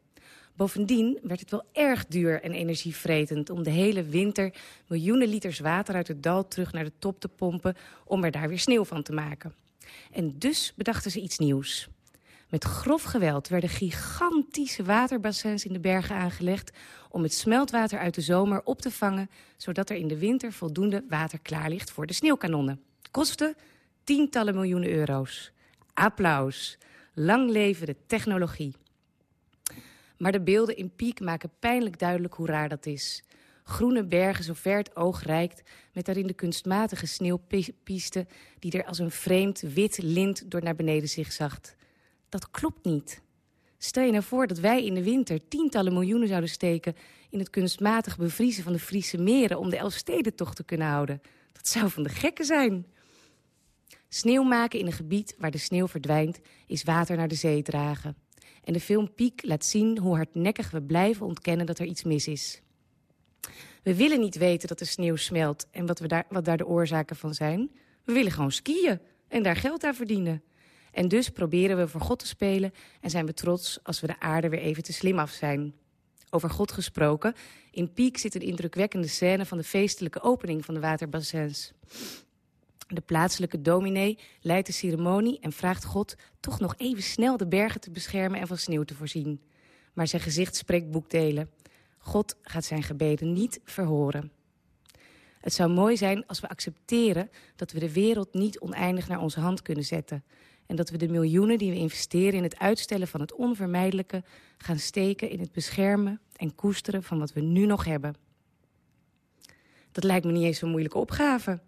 Bovendien werd het wel erg duur en energievretend om de hele winter miljoenen liters water uit het dal terug naar de top te pompen om er daar weer sneeuw van te maken. En dus bedachten ze iets nieuws. Met grof geweld werden gigantische waterbassins in de bergen aangelegd om het smeltwater uit de zomer op te vangen, zodat er in de winter voldoende water klaar ligt voor de sneeuwkanonnen. Kostte tientallen miljoenen euro's. Applaus. Lang leven de technologie. Maar de beelden in Piek maken pijnlijk duidelijk hoe raar dat is. Groene bergen zo ver het oog reikt... met daarin de kunstmatige sneeuwpiste... die er als een vreemd wit lint door naar beneden zigzagt. Dat klopt niet. Stel je nou voor dat wij in de winter tientallen miljoenen zouden steken... in het kunstmatig bevriezen van de Friese meren... om de Elfstedentocht te kunnen houden. Dat zou van de gekken zijn. Sneeuw maken in een gebied waar de sneeuw verdwijnt... is water naar de zee dragen. En de film Piek laat zien hoe hardnekkig we blijven ontkennen dat er iets mis is. We willen niet weten dat de sneeuw smelt en wat, we daar, wat daar de oorzaken van zijn. We willen gewoon skiën en daar geld aan verdienen. En dus proberen we voor God te spelen en zijn we trots als we de aarde weer even te slim af zijn. Over God gesproken, in Piek zit een indrukwekkende scène van de feestelijke opening van de waterbassins. De plaatselijke dominee leidt de ceremonie en vraagt God toch nog even snel de bergen te beschermen en van sneeuw te voorzien. Maar zijn gezicht spreekt boekdelen. God gaat zijn gebeden niet verhoren. Het zou mooi zijn als we accepteren dat we de wereld niet oneindig naar onze hand kunnen zetten. En dat we de miljoenen die we investeren in het uitstellen van het onvermijdelijke gaan steken in het beschermen en koesteren van wat we nu nog hebben. Dat lijkt me niet eens zo'n moeilijke opgave.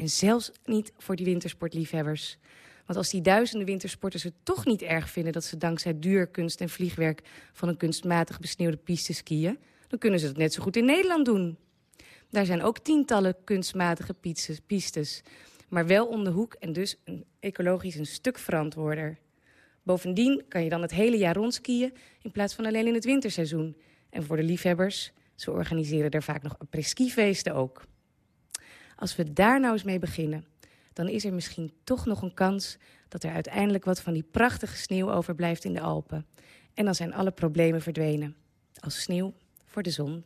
En zelfs niet voor die wintersportliefhebbers. Want als die duizenden wintersporters het toch niet erg vinden... dat ze dankzij duur kunst en vliegwerk van een kunstmatig besneeuwde piste skiën... dan kunnen ze het net zo goed in Nederland doen. Daar zijn ook tientallen kunstmatige pistes, maar wel om de hoek en dus een ecologisch een stuk verantwoorder. Bovendien kan je dan het hele jaar rond skiën in plaats van alleen in het winterseizoen. En voor de liefhebbers, ze organiseren er vaak nog après-ski-feesten ook. Als we daar nou eens mee beginnen, dan is er misschien toch nog een kans dat er uiteindelijk wat van die prachtige sneeuw overblijft in de Alpen. En dan zijn alle problemen verdwenen. Als sneeuw voor de zon.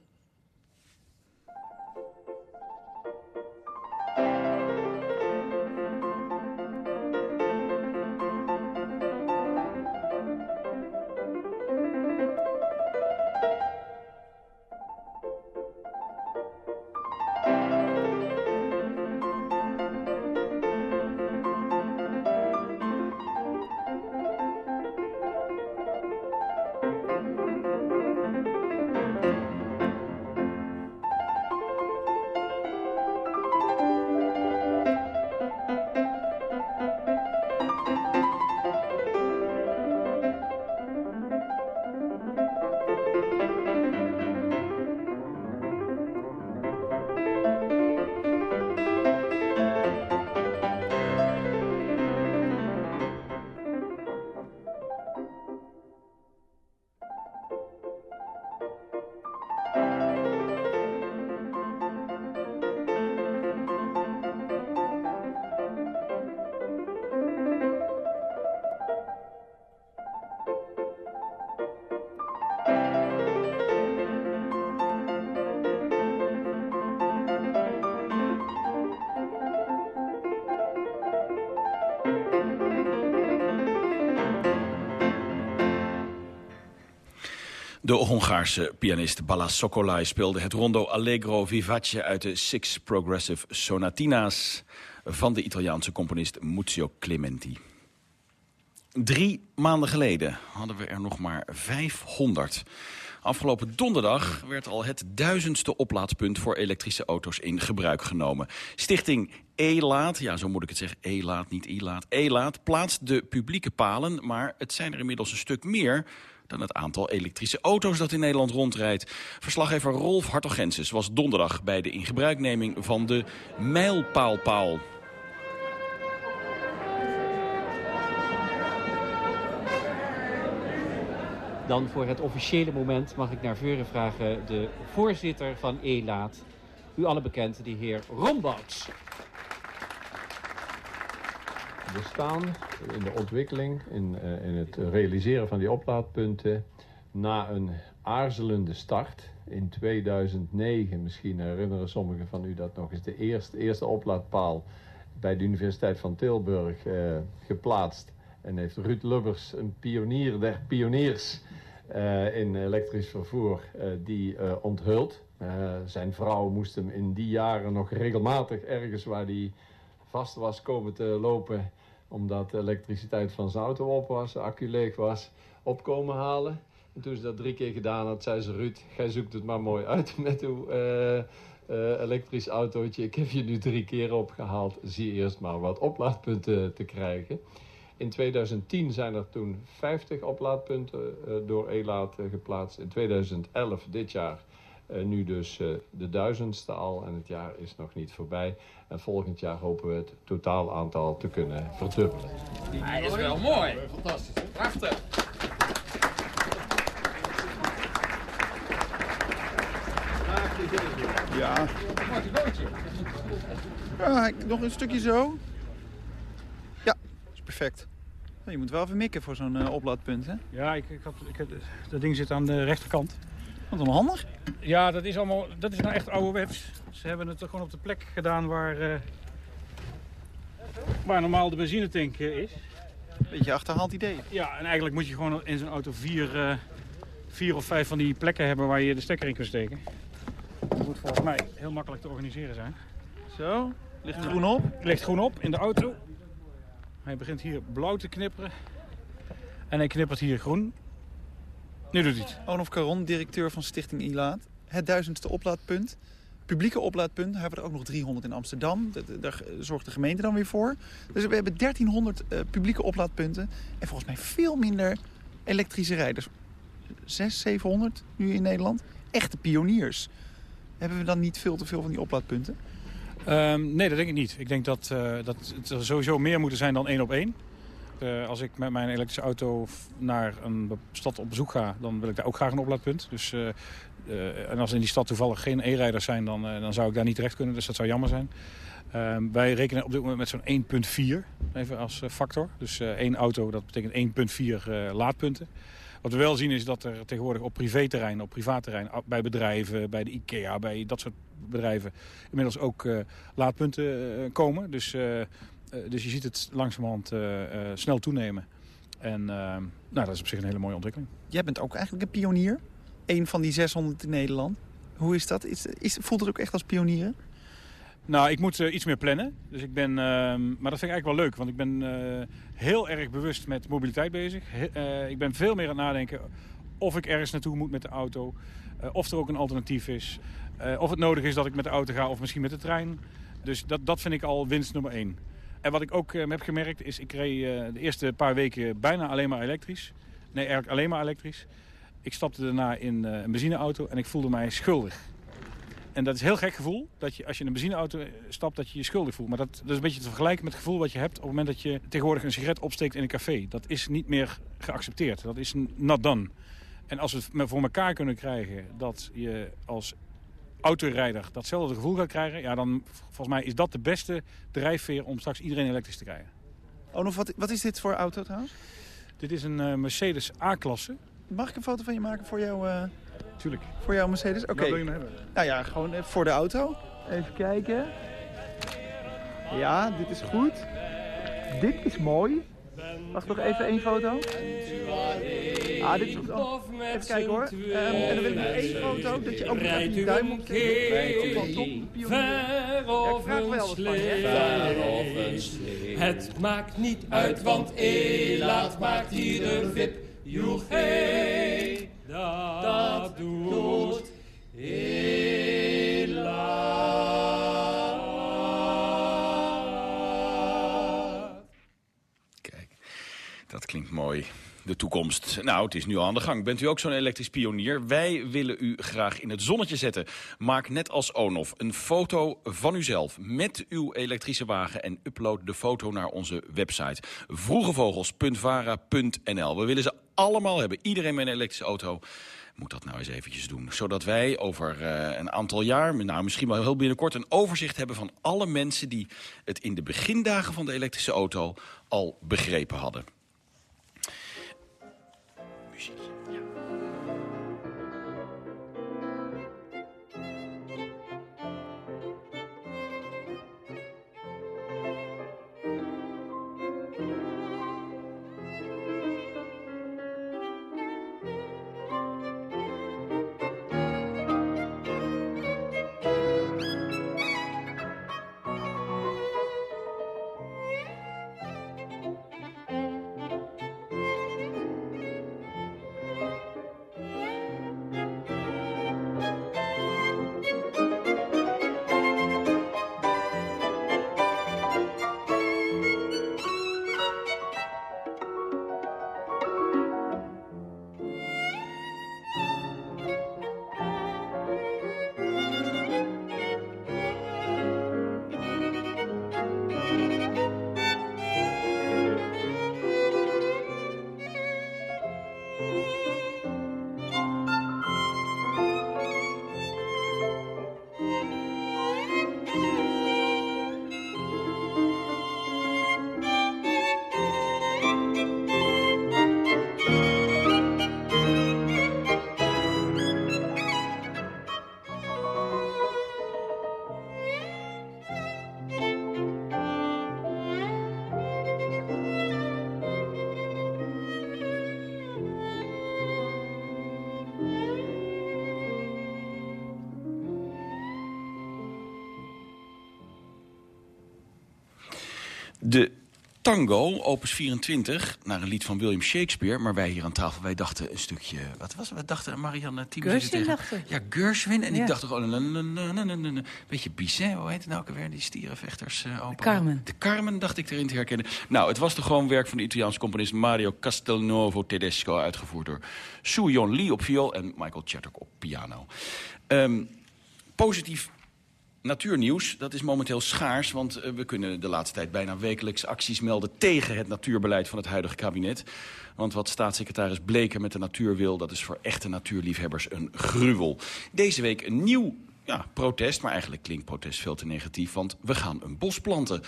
De Hongaarse pianist Bala Sokolai speelde het rondo Allegro Vivace uit de Six Progressive Sonatina's van de Italiaanse componist Muzio Clementi. Drie maanden geleden hadden we er nog maar 500. Afgelopen donderdag werd al het duizendste oplaadpunt voor elektrische auto's in gebruik genomen. Stichting E-Laat, ja zo moet ik het zeggen, E-Laat, niet E-Laat. E-Laat plaatst de publieke palen, maar het zijn er inmiddels een stuk meer dan het aantal elektrische auto's dat in Nederland rondrijdt. Verslaggever Rolf Hartogensis was donderdag bij de ingebruikneming van de mijlpaalpaal. Dan voor het officiële moment mag ik naar voren vragen de voorzitter van ELAAT. U alle bekend, de heer Rombouts. We staan in de ontwikkeling, in, uh, in het realiseren van die oplaadpunten... na een aarzelende start in 2009. Misschien herinneren sommigen van u dat nog eens de eerste, eerste oplaadpaal... bij de Universiteit van Tilburg uh, geplaatst. En heeft Ruud Lubbers, een pionier der pioniers uh, in elektrisch vervoer, die onthuld. zijn vrouw moest hem in die jaren nog regelmatig ergens waar hij vast was komen te lopen... omdat de elektriciteit van zijn auto op was, de accu leeg was, opkomen halen. En toen ze dat drie keer gedaan had, zei ze... Ruud, jij zoekt het maar mooi uit (laughs) met uw elektrisch autootje. Ik heb je nu drie keer opgehaald. Zie eerst maar wat oplaadpunten te krijgen. In 2010 zijn er toen 50 oplaadpunten uh, door ELAAT uh, geplaatst. In 2011, dit jaar, nu dus de duizendste al. En het jaar is nog niet voorbij. En volgend jaar hopen we het totaal aantal te kunnen verdubbelen. Hij is wel mooi. Fantastisch. Prachtig. Ja. ja. Nog een stukje zo. Ja, is perfect. Je moet wel even mikken voor zo'n uh, oplaadpunt, hè? Ja, ik, ik had, ik had, dat ding zit aan de rechterkant. Wat allemaal handig. Ja, dat is, allemaal, dat is nou echt ouderwets. Ze hebben het gewoon op de plek gedaan waar, uh, waar normaal de benzinetank uh, is. Beetje achterhaald idee. Ja, en eigenlijk moet je gewoon in zo'n auto vier, vier of vijf van die plekken hebben waar je de stekker in kunt steken. Dat moet volgens mij heel makkelijk te organiseren zijn. Zo, ligt groen op? Ligt groen op in de auto. Hij begint hier blauw te knipperen. En hij knippert hier groen. Nu doet hij het. Caron, directeur van Stichting ILAAT. Het duizendste oplaadpunt. Publieke oplaadpunt. Daar hebben we er ook nog 300 in Amsterdam. Daar zorgt de gemeente dan weer voor. Dus we hebben 1300 uh, publieke oplaadpunten. En volgens mij veel minder elektrische rijders. 600, 700 nu in Nederland. Echte pioniers. Hebben we dan niet veel te veel van die oplaadpunten? Um, nee, dat denk ik niet. Ik denk dat, uh, dat het er sowieso meer moeten zijn dan één op één. Uh, als ik met mijn elektrische auto naar een stad op bezoek ga, dan wil ik daar ook graag een oplaadpunt. Dus, uh, en als in die stad toevallig geen e-rijders zijn, dan, dan zou ik daar niet terecht kunnen. Dus dat zou jammer zijn. Ehm, wij rekenen op dit moment met zo'n 1,4 even als factor. Dus één auto, dat betekent 1,4 laadpunten. Wat we wel zien is dat er tegenwoordig op privéterrein, op privaatterrein, bij bedrijven, bij de IKEA, bij dat soort bedrijven, inmiddels ook laadpunten komen. Dus, dus je ziet het langzamerhand snel toenemen. En nou, dat is op zich een hele mooie ontwikkeling. Jij bent ook eigenlijk een pionier. Eén van die 600 in Nederland. Hoe is dat? Is, is, voelt het ook echt als pionieren? Nou, ik moet uh, iets meer plannen. Dus ik ben, uh, maar dat vind ik eigenlijk wel leuk. Want ik ben uh, heel erg bewust met mobiliteit bezig. He, ik ben veel meer aan het nadenken of ik ergens naartoe moet met de auto. of er ook een alternatief is. of het nodig is dat ik met de auto ga of misschien met de trein. Dus dat, dat vind ik al winst nummer één. En wat ik ook heb gemerkt is, ik reed de eerste paar weken bijna alleen maar elektrisch. Nee, eigenlijk alleen maar elektrisch. Ik stapte daarna in een benzineauto en ik voelde mij schuldig. En dat is een heel gek gevoel, dat je als je in een benzineauto stapt, dat je je schuldig voelt. Maar dat, dat is een beetje te vergelijken met het gevoel wat je hebt op het moment dat je tegenwoordig een sigaret opsteekt in een café. Dat is niet meer geaccepteerd. Dat is not done. En als we het voor elkaar kunnen krijgen dat je als autorijder datzelfde gevoel gaat krijgen... ja, dan volgens mij is dat de beste drijfveer om straks iedereen elektrisch te krijgen. Oh, nog wat, wat is dit voor auto trouwens? Dit is een uh, Mercedes A-klasse. Mag ik een foto van je maken voor jou? Uh... Tuurlijk. Voor jouw Mercedes? Oké. Okay. wil je hem hebben? Nou ja, gewoon voor de auto. Even kijken. Ja, dit is goed. Dit is mooi. Wacht nog even één foto. Ah, dit is ook Even kijken hoor. Um, en dan wil ik nog één foto, dat je ook nog even die duim moet zetten. Ver of een slee. Het maakt niet uit, want Elaat maakt ieder vip. Joegee, toekomst. Nou, het is nu al aan de gang. Bent u ook zo'n elektrisch pionier? Wij willen u graag in het zonnetje zetten. Maak net als Onof een foto van uzelf met uw elektrische wagen... en upload de foto naar onze website vroegevogels.vara.nl. We willen ze allemaal hebben. Iedereen met een elektrische auto moet dat nou eens eventjes doen. Zodat wij over uh, een aantal jaar, nou misschien wel heel binnenkort... een overzicht hebben van alle mensen die het in de begindagen van de elektrische auto al begrepen hadden. De tango, opus 24, naar een lied van William Shakespeare. Maar wij hier aan tafel, wij dachten een stukje... Wat was het? We dachten Marianne Thieme... Gershwin dachten Ja, Gershwin. En ik dacht toch gewoon... Een beetje Bizet, hoe heet het nou ook weer? Die stierenvechters. Uh, de Carmen. De Carmen dacht ik erin te herkennen. Nou, het was toch gewoon werk van de Italiaanse componist Mario Castelnuovo Tedesco... uitgevoerd door Yon Lee op viool en Michael Chattock op piano. Um, positief Natuurnieuws, dat is momenteel schaars, want uh, we kunnen de laatste tijd bijna wekelijks acties melden tegen het natuurbeleid van het huidige kabinet. Want wat staatssecretaris Bleker met de natuur wil, dat is voor echte natuurliefhebbers een gruwel. Deze week een nieuw ja, protest, maar eigenlijk klinkt protest veel te negatief... want we gaan een bos planten.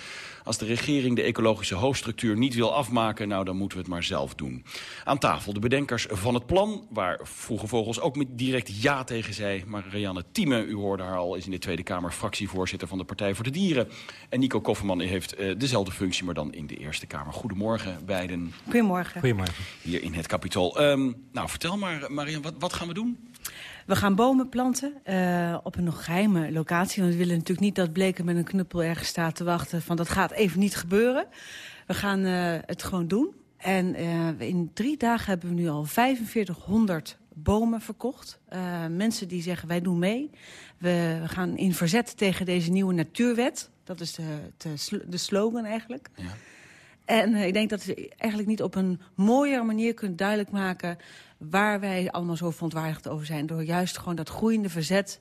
Als de regering de ecologische hoofdstructuur niet wil afmaken... nou, dan moeten we het maar zelf doen. Aan tafel de bedenkers van het plan... waar Vroege Vogels ook met direct ja tegen zei. Marianne Thieme, u hoorde haar al, is in de Tweede Kamer... fractievoorzitter van de Partij voor de Dieren. En Nico Kofferman heeft uh, dezelfde functie, maar dan in de Eerste Kamer. Goedemorgen, beiden. Goedemorgen. Goedemorgen. Hier in het Capitool. Um, nou, vertel maar, Marianne, wat, wat gaan we doen? We gaan bomen planten uh, op een nog geheime locatie. Want we willen natuurlijk niet dat Bleken met een knuppel ergens staat te wachten... van dat gaat even niet gebeuren. We gaan uh, het gewoon doen. En uh, in drie dagen hebben we nu al 4500 bomen verkocht. mensen die zeggen, wij doen mee. We, we, gaan in verzet tegen deze nieuwe natuurwet. Dat is de, de, de slogan eigenlijk. Ja. En ik denk dat we eigenlijk niet op een mooiere manier kunnen duidelijk maken waar wij allemaal zo verontwaardigd over zijn. Door juist gewoon dat groeiende verzet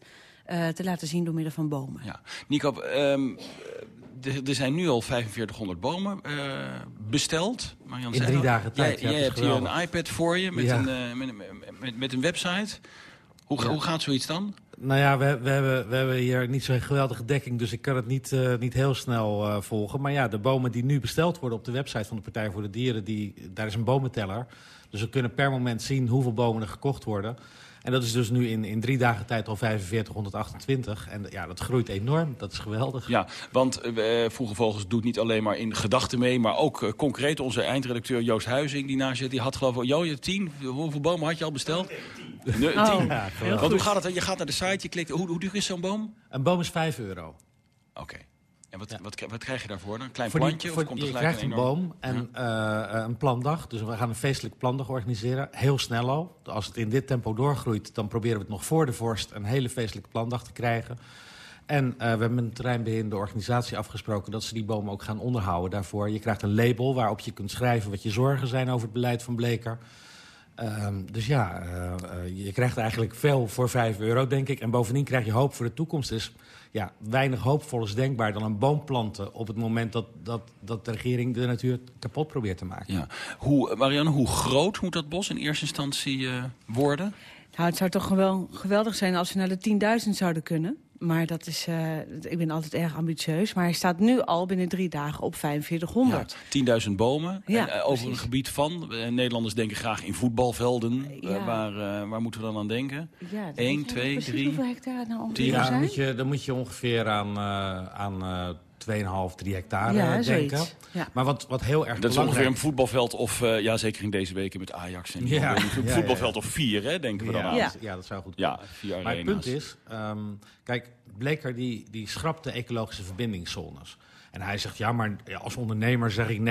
uh, te laten zien door middel van bomen. Ja. Nico, um, er zijn nu al 4500 bomen uh, besteld. Marian In drie dagen tijd. Jij, ja, jij hebt hier een iPad voor je met, ja. een, uh, met, met, met, een website. Hoe, ja. hoe gaat zoiets dan? Nou ja, we, we, hebben, we hebben hier niet zo'n geweldige dekking, dus ik kan het niet, uh, niet heel snel uh, volgen. Maar ja, de bomen die nu besteld worden op de website van de Partij voor de Dieren, die, daar is een bomenteller. Dus we kunnen per moment zien hoeveel bomen er gekocht worden. En dat is dus nu in, in drie dagen tijd al 4528. En ja, dat groeit enorm. Dat is geweldig. Ja, want uh, Vroege Vogels doet niet alleen maar in gedachten mee... maar ook uh, concreet onze eindredacteur Joost Huizing die naast zit... die had geloof ik... Jo, je tien? Hoeveel bomen had je al besteld? Tien. Nee, oh, tien. Ja, want hoe gaat het? Je gaat naar de site, je klikt... Hoe, hoe duur is zo'n boom? Een boom is 5 euro. Oké. Okay. En wat, ja. wat, wat, krijg je daarvoor dan? Een klein voor plantje? Voor, of komt je krijgt een, een boom en ja. uh, een plandag. Dus we gaan een feestelijk plandag organiseren. Heel snel al. Als het in dit tempo doorgroeit, dan proberen we het nog voor de vorst... een hele feestelijke plandag te krijgen. En uh, we hebben met het terreinbeheerende organisatie afgesproken... dat ze die bomen ook gaan onderhouden daarvoor. Je krijgt een label waarop je kunt schrijven wat je zorgen zijn... over het beleid van Bleker. Uh, dus ja, je krijgt eigenlijk veel voor 5 euro, denk ik. En bovendien krijg je hoop voor de toekomst. Dus ja, weinig hoopvol is denkbaar dan een boom planten... op het moment dat, dat, dat de regering de natuur kapot probeert te maken. Ja. Hoe, Marianne, hoe groot moet dat bos in eerste instantie uh, worden? Nou, het zou toch wel geweldig zijn als we naar de 10.000 zouden kunnen. Maar dat is, uh, ik ben altijd erg ambitieus. Maar hij staat nu al binnen drie dagen op 4500. Ja, 10.000 bomen ja, en, uh, over een gebied van. Uh, Nederlanders denken graag in voetbalvelden. Ja. waar, waar moeten we dan aan denken? Ja, 1, 2, 3. Hoeveel hectare nou ongeveer ja, zijn? Dan moet je, dan moet je ongeveer aan, aan 2,5, 3 hectare ja, denken. Ja. Maar wat, wat heel erg Dat is belangrijk... ongeveer een voetbalveld of, uh, ja zeker in deze weken met Ajax. En ja. een ja, voetbalveld of vier, hè, denken we dan aan. Ja. ja, dat zou goed Ja, vier Maar het punt is, um, kijk, Bleker die, die schrapt de ecologische verbindingszones. En hij zegt, ja, maar als ondernemer zeg ik 90%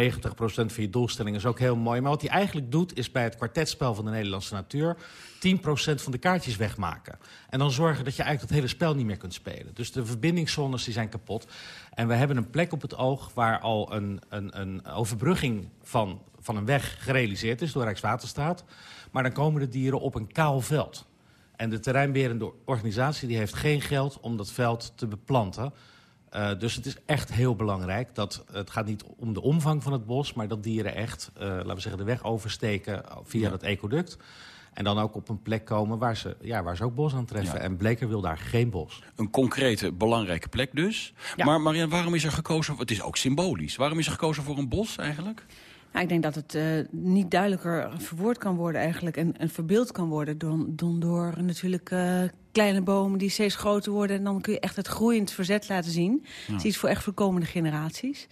van je doelstelling is ook heel mooi. Maar wat hij eigenlijk doet, is bij het kwartetspel van de Nederlandse natuur... 10% van de kaartjes wegmaken. En dan zorgen dat je eigenlijk dat hele spel niet meer kunt spelen. Dus de verbindingszones die zijn kapot. En we hebben een plek op het oog waar al een, een, een overbrugging van, van een weg gerealiseerd is... door Rijkswaterstaat. Maar dan komen de dieren op een kaal veld. En de terreinberende organisatie die heeft geen geld om dat veld te beplanten... Uh, dus het is echt heel belangrijk dat het gaat niet om de omvang van het bos... maar dat dieren echt, uh, laten we zeggen, de weg oversteken via ja. dat ecoduct. En dan ook op een plek komen waar ze, ja, waar ze ook bos aan treffen. Ja. En Bleker wil daar geen bos. Een concrete, belangrijke plek dus. Ja. Maar Marianne, waarom is er gekozen... Het is ook symbolisch. Waarom is er gekozen voor een bos eigenlijk? Nou, ik denk dat het uh, niet duidelijker verwoord kan worden eigenlijk... en, en verbeeld kan worden door, door, door natuurlijk uh, kleine bomen die steeds groter worden... en dan kun je echt het groeiend verzet laten zien. Ja. Het is iets voor echt voor komende generaties.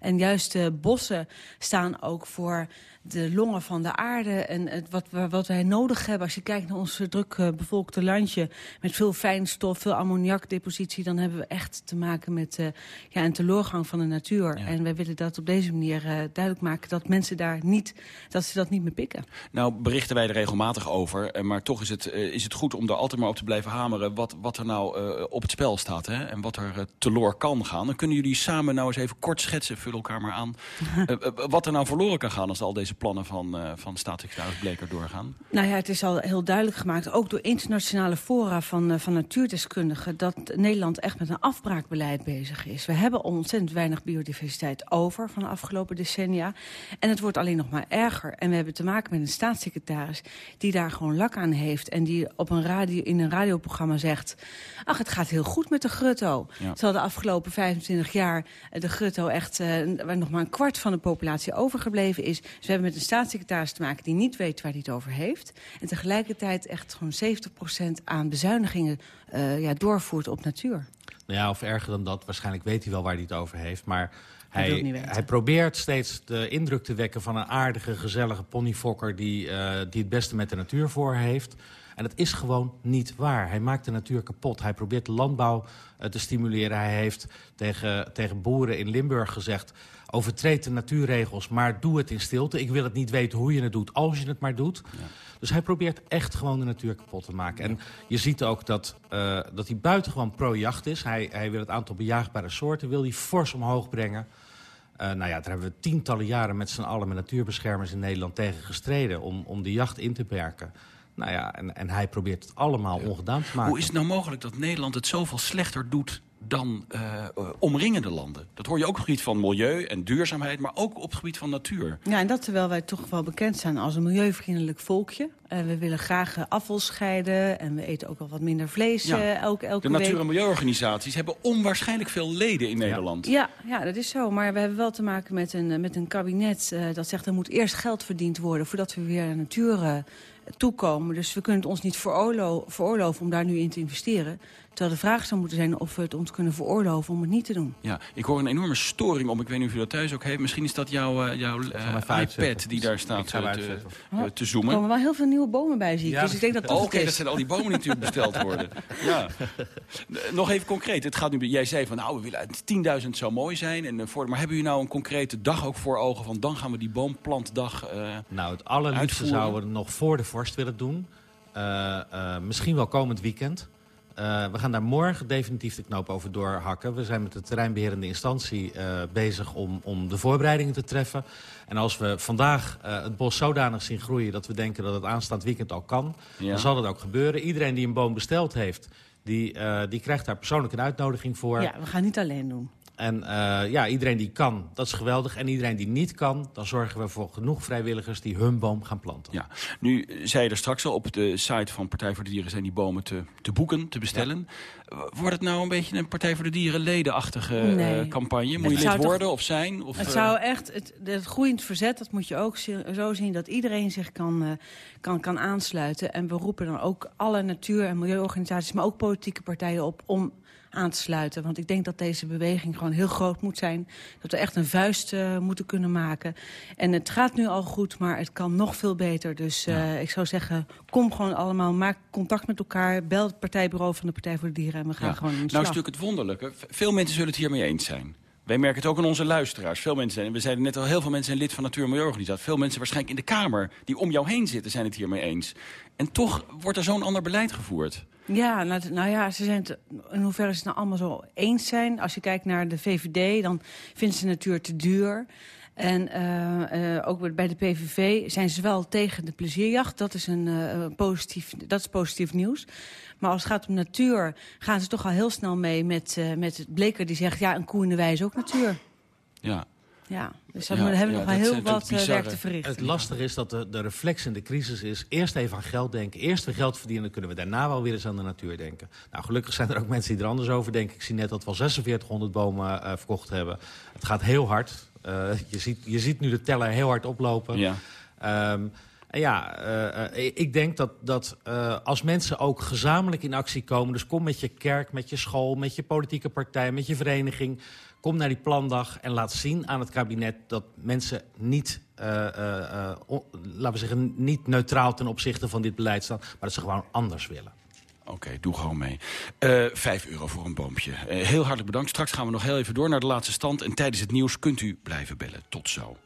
En juist de bossen staan ook voor de longen van de aarde en het, wat, wat wij nodig hebben. Als je kijkt naar ons druk uh, bevolkte landje met veel fijnstof, veel ammoniakdepositie... dan hebben we echt te maken met uh, ja, een teleurgang van de natuur. Ja. En wij willen dat op deze manier uh, duidelijk maken dat mensen daar niet, dat ze dat niet meer pikken. Nou berichten wij er regelmatig over, maar toch is het, is het goed om er altijd maar op te blijven hameren... wat, wat er nou op het spel staat hè? en wat er teloor kan gaan. Dan kunnen jullie samen nou eens even kort schetsen, vul elkaar maar aan... (laughs) wat er nou verloren kan gaan als al deze plannen van, uh, van staatssecretaris Bleker doorgaan? Nou ja, het is al heel duidelijk gemaakt, ook door internationale fora van, uh, van natuurdeskundigen... dat Nederland echt met een afbraakbeleid bezig is. We hebben ontzettend weinig biodiversiteit over van de afgelopen decennia. En het wordt alleen nog maar erger. En we hebben te maken met een staatssecretaris die daar gewoon lak aan heeft... en die op een radio, in een radioprogramma zegt... ach, het gaat heel goed met de grutto. Ja. Terwijl de afgelopen 25 jaar de grutto echt... Uh, waar nog maar een kwart van de populatie overgebleven is. Dus we hebben met een staatssecretaris te maken die niet weet waar hij het over heeft. En tegelijkertijd echt gewoon 70% aan bezuinigingen uh, ja, doorvoert op natuur. Nou ja, of erger dan dat, waarschijnlijk weet hij wel waar hij het over heeft. Maar hij, hij probeert steeds de indruk te wekken van een aardige, gezellige ponyfokker... Die, uh, die het beste met de natuur voor heeft. En dat is gewoon niet waar. Hij maakt de natuur kapot. Hij probeert de landbouw uh, te stimuleren. Hij heeft tegen, tegen boeren in Limburg gezegd... overtreed de natuurregels, maar doe het in stilte. Ik wil het niet weten hoe je het doet, als je het maar doet. Ja. Dus hij probeert echt gewoon de natuur kapot te maken. En je ziet ook dat, uh, dat hij buitengewoon pro-jacht is. Hij, hij wil het aantal bejaagbare soorten wil hij fors omhoog brengen. Uh, nou ja, daar hebben we tientallen jaren met z'n allen met natuurbeschermers in Nederland tegen gestreden... om, om de jacht in te perken. Nou ja, en, en hij probeert het allemaal ja. ongedaan te maken. Hoe is het nou mogelijk dat Nederland het zoveel slechter doet dan uh, uh, omringende landen? Dat hoor je ook op het gebied van milieu en duurzaamheid, maar ook op het gebied van natuur. Ja, en dat terwijl wij toch wel bekend zijn als een milieuvriendelijk volkje. Uh, we willen graag afval scheiden en we eten ook wel wat minder vlees ja. elke, elke De natuur- en milieuorganisaties hebben onwaarschijnlijk veel leden in Nederland. Ja, ja, dat is zo. Maar we hebben wel te maken met een, met een kabinet dat zegt er moet eerst geld verdiend worden voordat we weer natuur toekomen. Dus we kunnen het ons niet veroorlo veroorloven om daar nu in te investeren. Terwijl de vraag zou moeten zijn of we het ons kunnen veroorloven om het niet te doen. Ja, ik hoor een enorme storing om. Ik weet niet of u dat thuis ook heeft. Misschien is dat jouw, uh, jouw uh, iPad die daar staat uh, te, te, zoomen. Er komen wel heel veel nieuwe bomen bij, zie ik. Ja, dus ik denk dat oh, Oké, okay, dat zijn al die bomen die natuurlijk besteld worden. (laughs) Ja. Nog even concreet. Het gaat nu, jij zei van, nou, we willen 10.000 zou mooi zijn. En, voor, maar hebben jullie nou een concrete dag ook voor ogen? Van dan gaan we die boomplantdag Nou, het allerliefste zouden we nog voor de vorst willen doen. misschien wel komend weekend. Uh, we gaan daar morgen definitief de knoop over doorhakken. We zijn met de terreinbeherende instantie uh, bezig om, om de voorbereidingen te treffen. En als we vandaag uh, het bos zodanig zien groeien dat we denken dat het aanstaand weekend al kan... Ja. dan zal dat ook gebeuren. Iedereen die een boom besteld heeft, die, die krijgt daar persoonlijk een uitnodiging voor. Ja, we gaan niet alleen doen. En uh, ja, iedereen die kan, dat is geweldig. En iedereen die niet kan, dan zorgen we voor genoeg vrijwilligers die hun boom gaan planten. Ja, nu zei je er straks al, op de site van Partij voor de Dieren zijn die bomen te, te boeken, te bestellen. Ja. Wordt het nou een beetje een Partij voor de Dieren ledenachtige nee. uh, campagne? Moet het je lid worden toch, of zijn? Of, het uh... zou echt, het, het groeiend verzet, dat moet je ook zo zien dat iedereen zich kan, kan, kan aansluiten. En we roepen dan ook alle natuur- en milieuorganisaties, maar ook politieke partijen op om aan te sluiten. Want ik denk dat deze beweging gewoon heel groot moet zijn. Dat we echt een vuist uh, moeten kunnen maken. En het gaat nu al goed, maar het kan nog veel beter. Dus uh, ja. ik zou zeggen, kom gewoon allemaal, maak contact met elkaar. Bel het partijbureau van de Partij voor de Dieren en we gaan ja. gewoon Nou is natuurlijk het wonderlijke. Veel mensen zullen het hiermee eens zijn. Wij merken het ook aan onze luisteraars. Veel mensen zijn, we zeiden net al, heel veel mensen zijn lid van Natuur- en Milieuorganisatie. Veel mensen waarschijnlijk in de Kamer die om jou heen zitten zijn het hiermee eens. En toch wordt er zo'n ander beleid gevoerd. Ja, nou, nou ja, ze zijn het, in hoeverre ze het nou allemaal zo eens zijn. Als je kijkt naar de VVD, dan vinden ze natuur te duur. En uh, uh, ook bij de PVV zijn ze wel tegen de plezierjacht. Dat is, een, uh, positief, dat is positief nieuws. Maar als het gaat om natuur, gaan ze toch al heel snel mee met, met het Bleker die zegt... ja, een koe in de wei is ook natuur. Ja, ja, dus dan ja, hebben we ja, nog wel heel wat werk te verrichten. Het lastige is dat de, de reflex in de crisis is... eerst even aan geld denken, eerst weer geld verdienen... dan kunnen we daarna wel weer eens aan de natuur denken. Nou, gelukkig zijn er ook mensen die er anders over denken. Ik zie net dat we al 4600 bomen uh, verkocht hebben. Het gaat heel hard. Uh, je, ziet, je ziet nu de teller heel hard oplopen. Ja. Um, en ja, uh, ik denk dat, dat uh, als mensen ook gezamenlijk in actie komen... dus kom met je kerk, met je school, met je politieke partij, met je vereniging... kom naar die plandag en laat zien aan het kabinet dat mensen niet... Uh, laten we zeggen, niet neutraal ten opzichte van dit beleid staan... maar dat ze gewoon anders willen. Oké, doe gewoon mee. Uh, vijf euro voor een boompje. Uh, heel hartelijk bedankt. Straks gaan we nog heel even door naar de laatste stand. En tijdens het nieuws kunt u blijven bellen. Tot zo.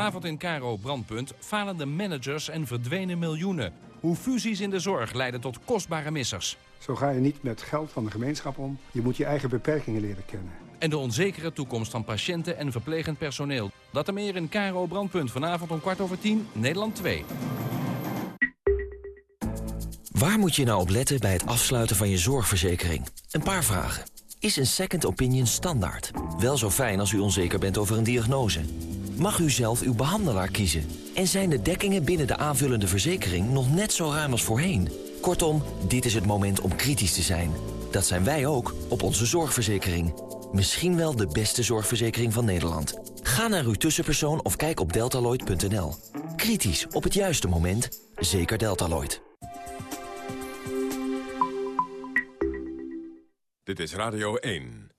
Vanavond in Caro Brandpunt falende managers en verdwenen miljoenen. Hoe fusies in de zorg leiden tot kostbare missers. Zo ga je niet met geld van de gemeenschap om. Je moet je eigen beperkingen leren kennen. En de onzekere toekomst van patiënten en verplegend personeel. Dat er meer in Caro Brandpunt. Vanavond om kwart over tien, Nederland 2. Waar moet je nou op letten bij het afsluiten van je zorgverzekering? Een paar vragen. Is een second opinion standaard? Wel zo fijn als u onzeker bent over een diagnose. Mag u zelf uw behandelaar kiezen? En zijn de dekkingen binnen de aanvullende verzekering nog net zo ruim als voorheen? Kortom, dit is het moment om kritisch te zijn. Dat zijn wij ook op onze zorgverzekering. Misschien wel de beste zorgverzekering van Nederland. Ga naar uw tussenpersoon of kijk op deltaloid.nl. Kritisch op het juiste moment. Zeker Deltaloid. Dit is Radio 1.